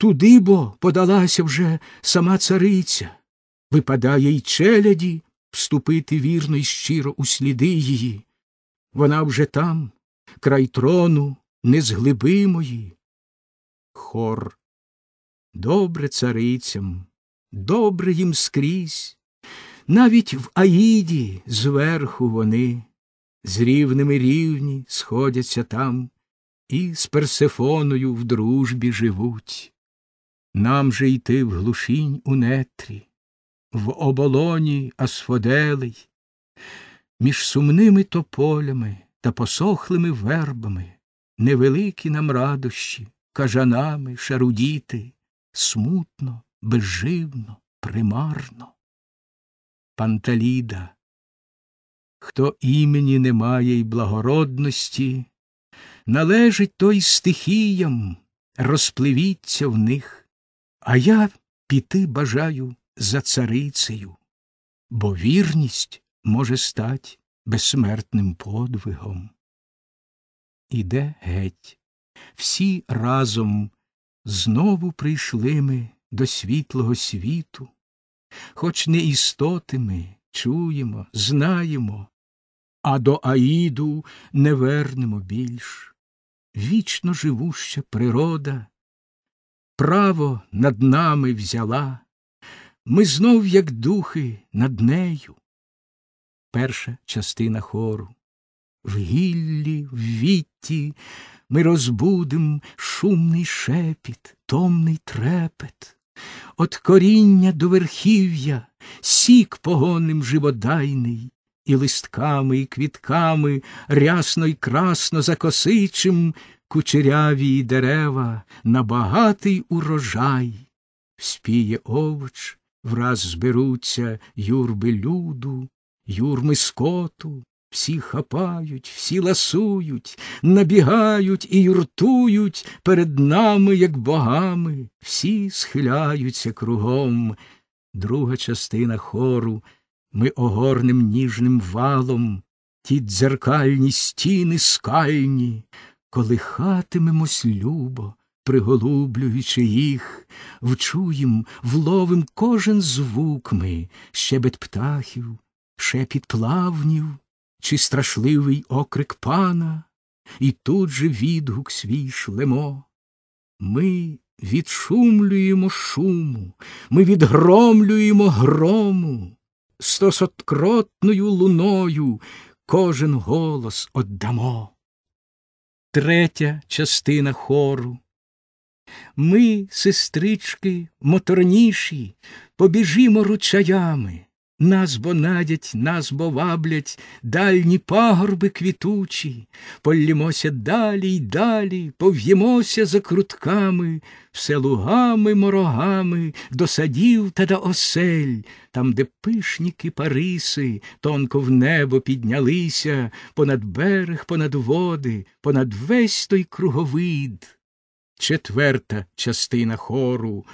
туди бо подалася вже сама цариця, випадає й челяді вступити вірно й щиро у сліди її. Вона вже там, край трону, незглибимої. Хор. Добре царицям, добре їм скрізь. Навіть в Аїді зверху вони з рівними рівні сходяться там і з Персефоною в дружбі живуть. Нам же йти в глушінь у нетрі, в оболоні асфоделей, між сумними тополями та посохлими вербами, невеликі нам радощі, кажанами шарудіти, смутно, безживно, примарно. Панталіда, хто імені не має й благородності, належить той стихіям, розпливіться в них, а я піти бажаю за царицею, бо вірність може стать безсмертним подвигом. Іде геть, всі разом знову прийшли ми до світлого світу, хоч не істоти ми чуємо, знаємо, а до Аїду не вернемо більш. Вічно живуща природа, право над нами взяла, ми знов, як духи, над нею. Перша частина хору. В гіллі, в вітті, ми розбудем шумний шепіт, томний трепет, От коріння до верхів'я сік погонним живодайний, і листками, і квітками рясно й красно закосичим кучеряві дерева на багатий урожай. Вспіє овоч, враз зберуться юрби люду, юрми скоту, всі хапають, всі ласують, набігають і юртують перед нами, як богами, всі схиляються кругом. Друга частина хору. Ми огорнем ніжним валом, ті дзеркальні стіни скальні, колихатимемось любо, приголублюючи їх, вчуєм, вловим кожен звук ми, щебет птахів, шепіт плавнів чи страшливий окрик пана, і тут же відгук свій шлемо. Ми відшумлюємо шуму, ми відгромлюємо грому, стосоткротною луною кожен голос отдамо. Третя частина хору. Ми, сестрички, моторніші, побіжімо ручаями. Нас бо надять, нас бо ваблять дальні пагорби квітучі, поллімося далі й далі, пов'ємося за крутками, все лугами, морогами, до садів та до осель, там, де пишні кипариси тонко в небо піднялися, понад берег, понад води, понад весь той круговид. Четверта частина хору.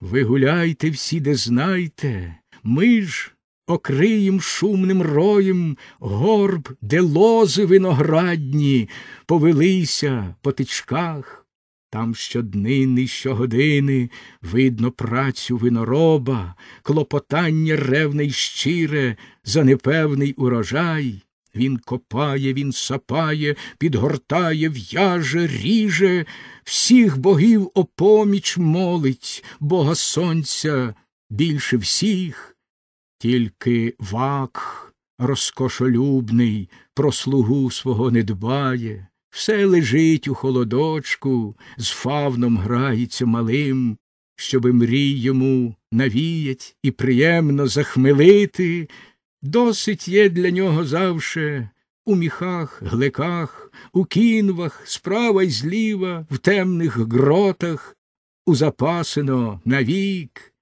Ви гуляйте всі, де знайте, ми ж окриєм шумним роєм горб, де лози виноградні, повелися по тичках, там щоднини щогодини видно працю винороба, клопотання ревне й щире, за непевний урожай. Він копає, він сапає, підгортає, в'яже, ріже, всіх богів опоміч молить, бога сонця більше всіх. Тільки вак розкошолюбний про слугу свого не дбає, все лежить у холодочку, з фавном грається малим, щоби мрій йому навіять і приємно захмелити, досить є для нього завше у міхах, глеках, у кінвах, справа й зліва, в темних гротах, узапасено навік.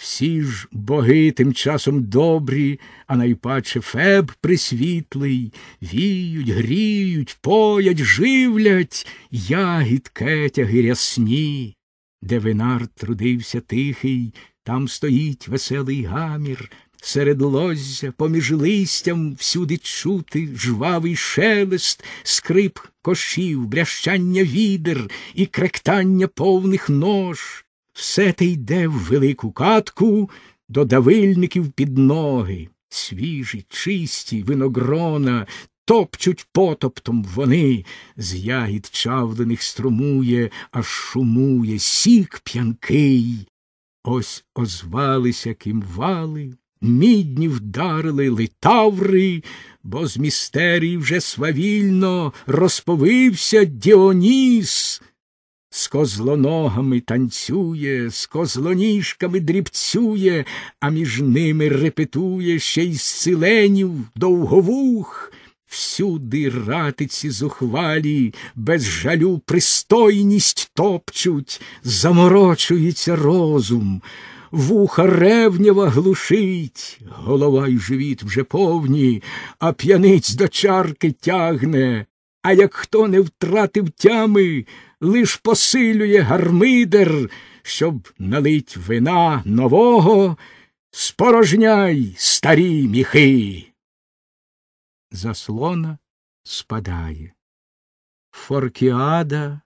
Всі ж боги тим часом добрі, а найпаче Феб присвітлий, віють, гріють, поять, живлять ягід кетяги рясні, де винар трудився тихий, там стоїть веселий гамір, серед лоззя, поміж листям всюди чути жвавий шелест, скрип кошів, брящання відер і кректання повних нож. Все те йде в велику катку до давильників під ноги. Свіжі, чисті, виногрона, топчуть потоптом вони, з ягід чавлених струмує, аж шумує сік п'янкий. Ось озвалися кимвали, мідні вдарили литаври, бо з містерій вже свавільно розповився Діоніс. З козлоногами танцює, з козлоніжками дрібцює, а між ними репетує ще й силенів довговух. Всюди ратиці зухвалі, без жалю пристойність топчуть, заморочується розум, вуха ревнява глушить, голова й живіт вже повні, а п'яниць до чарки тягне. А як хто не втратив тями, лиш посилює гармидер, щоб налить вина нового, спорожняй старі міхи. Заслона спадає. Форкіада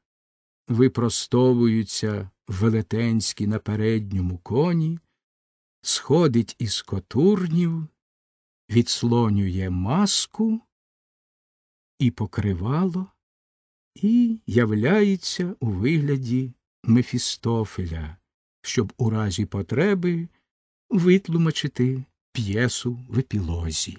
випростовуються велетенські на передньому коні, сходить із котурнів, відслонює маску і покривало і являється у вигляді Мефістофеля, щоб у разі потреби витлумачити п'єсу в епілозі.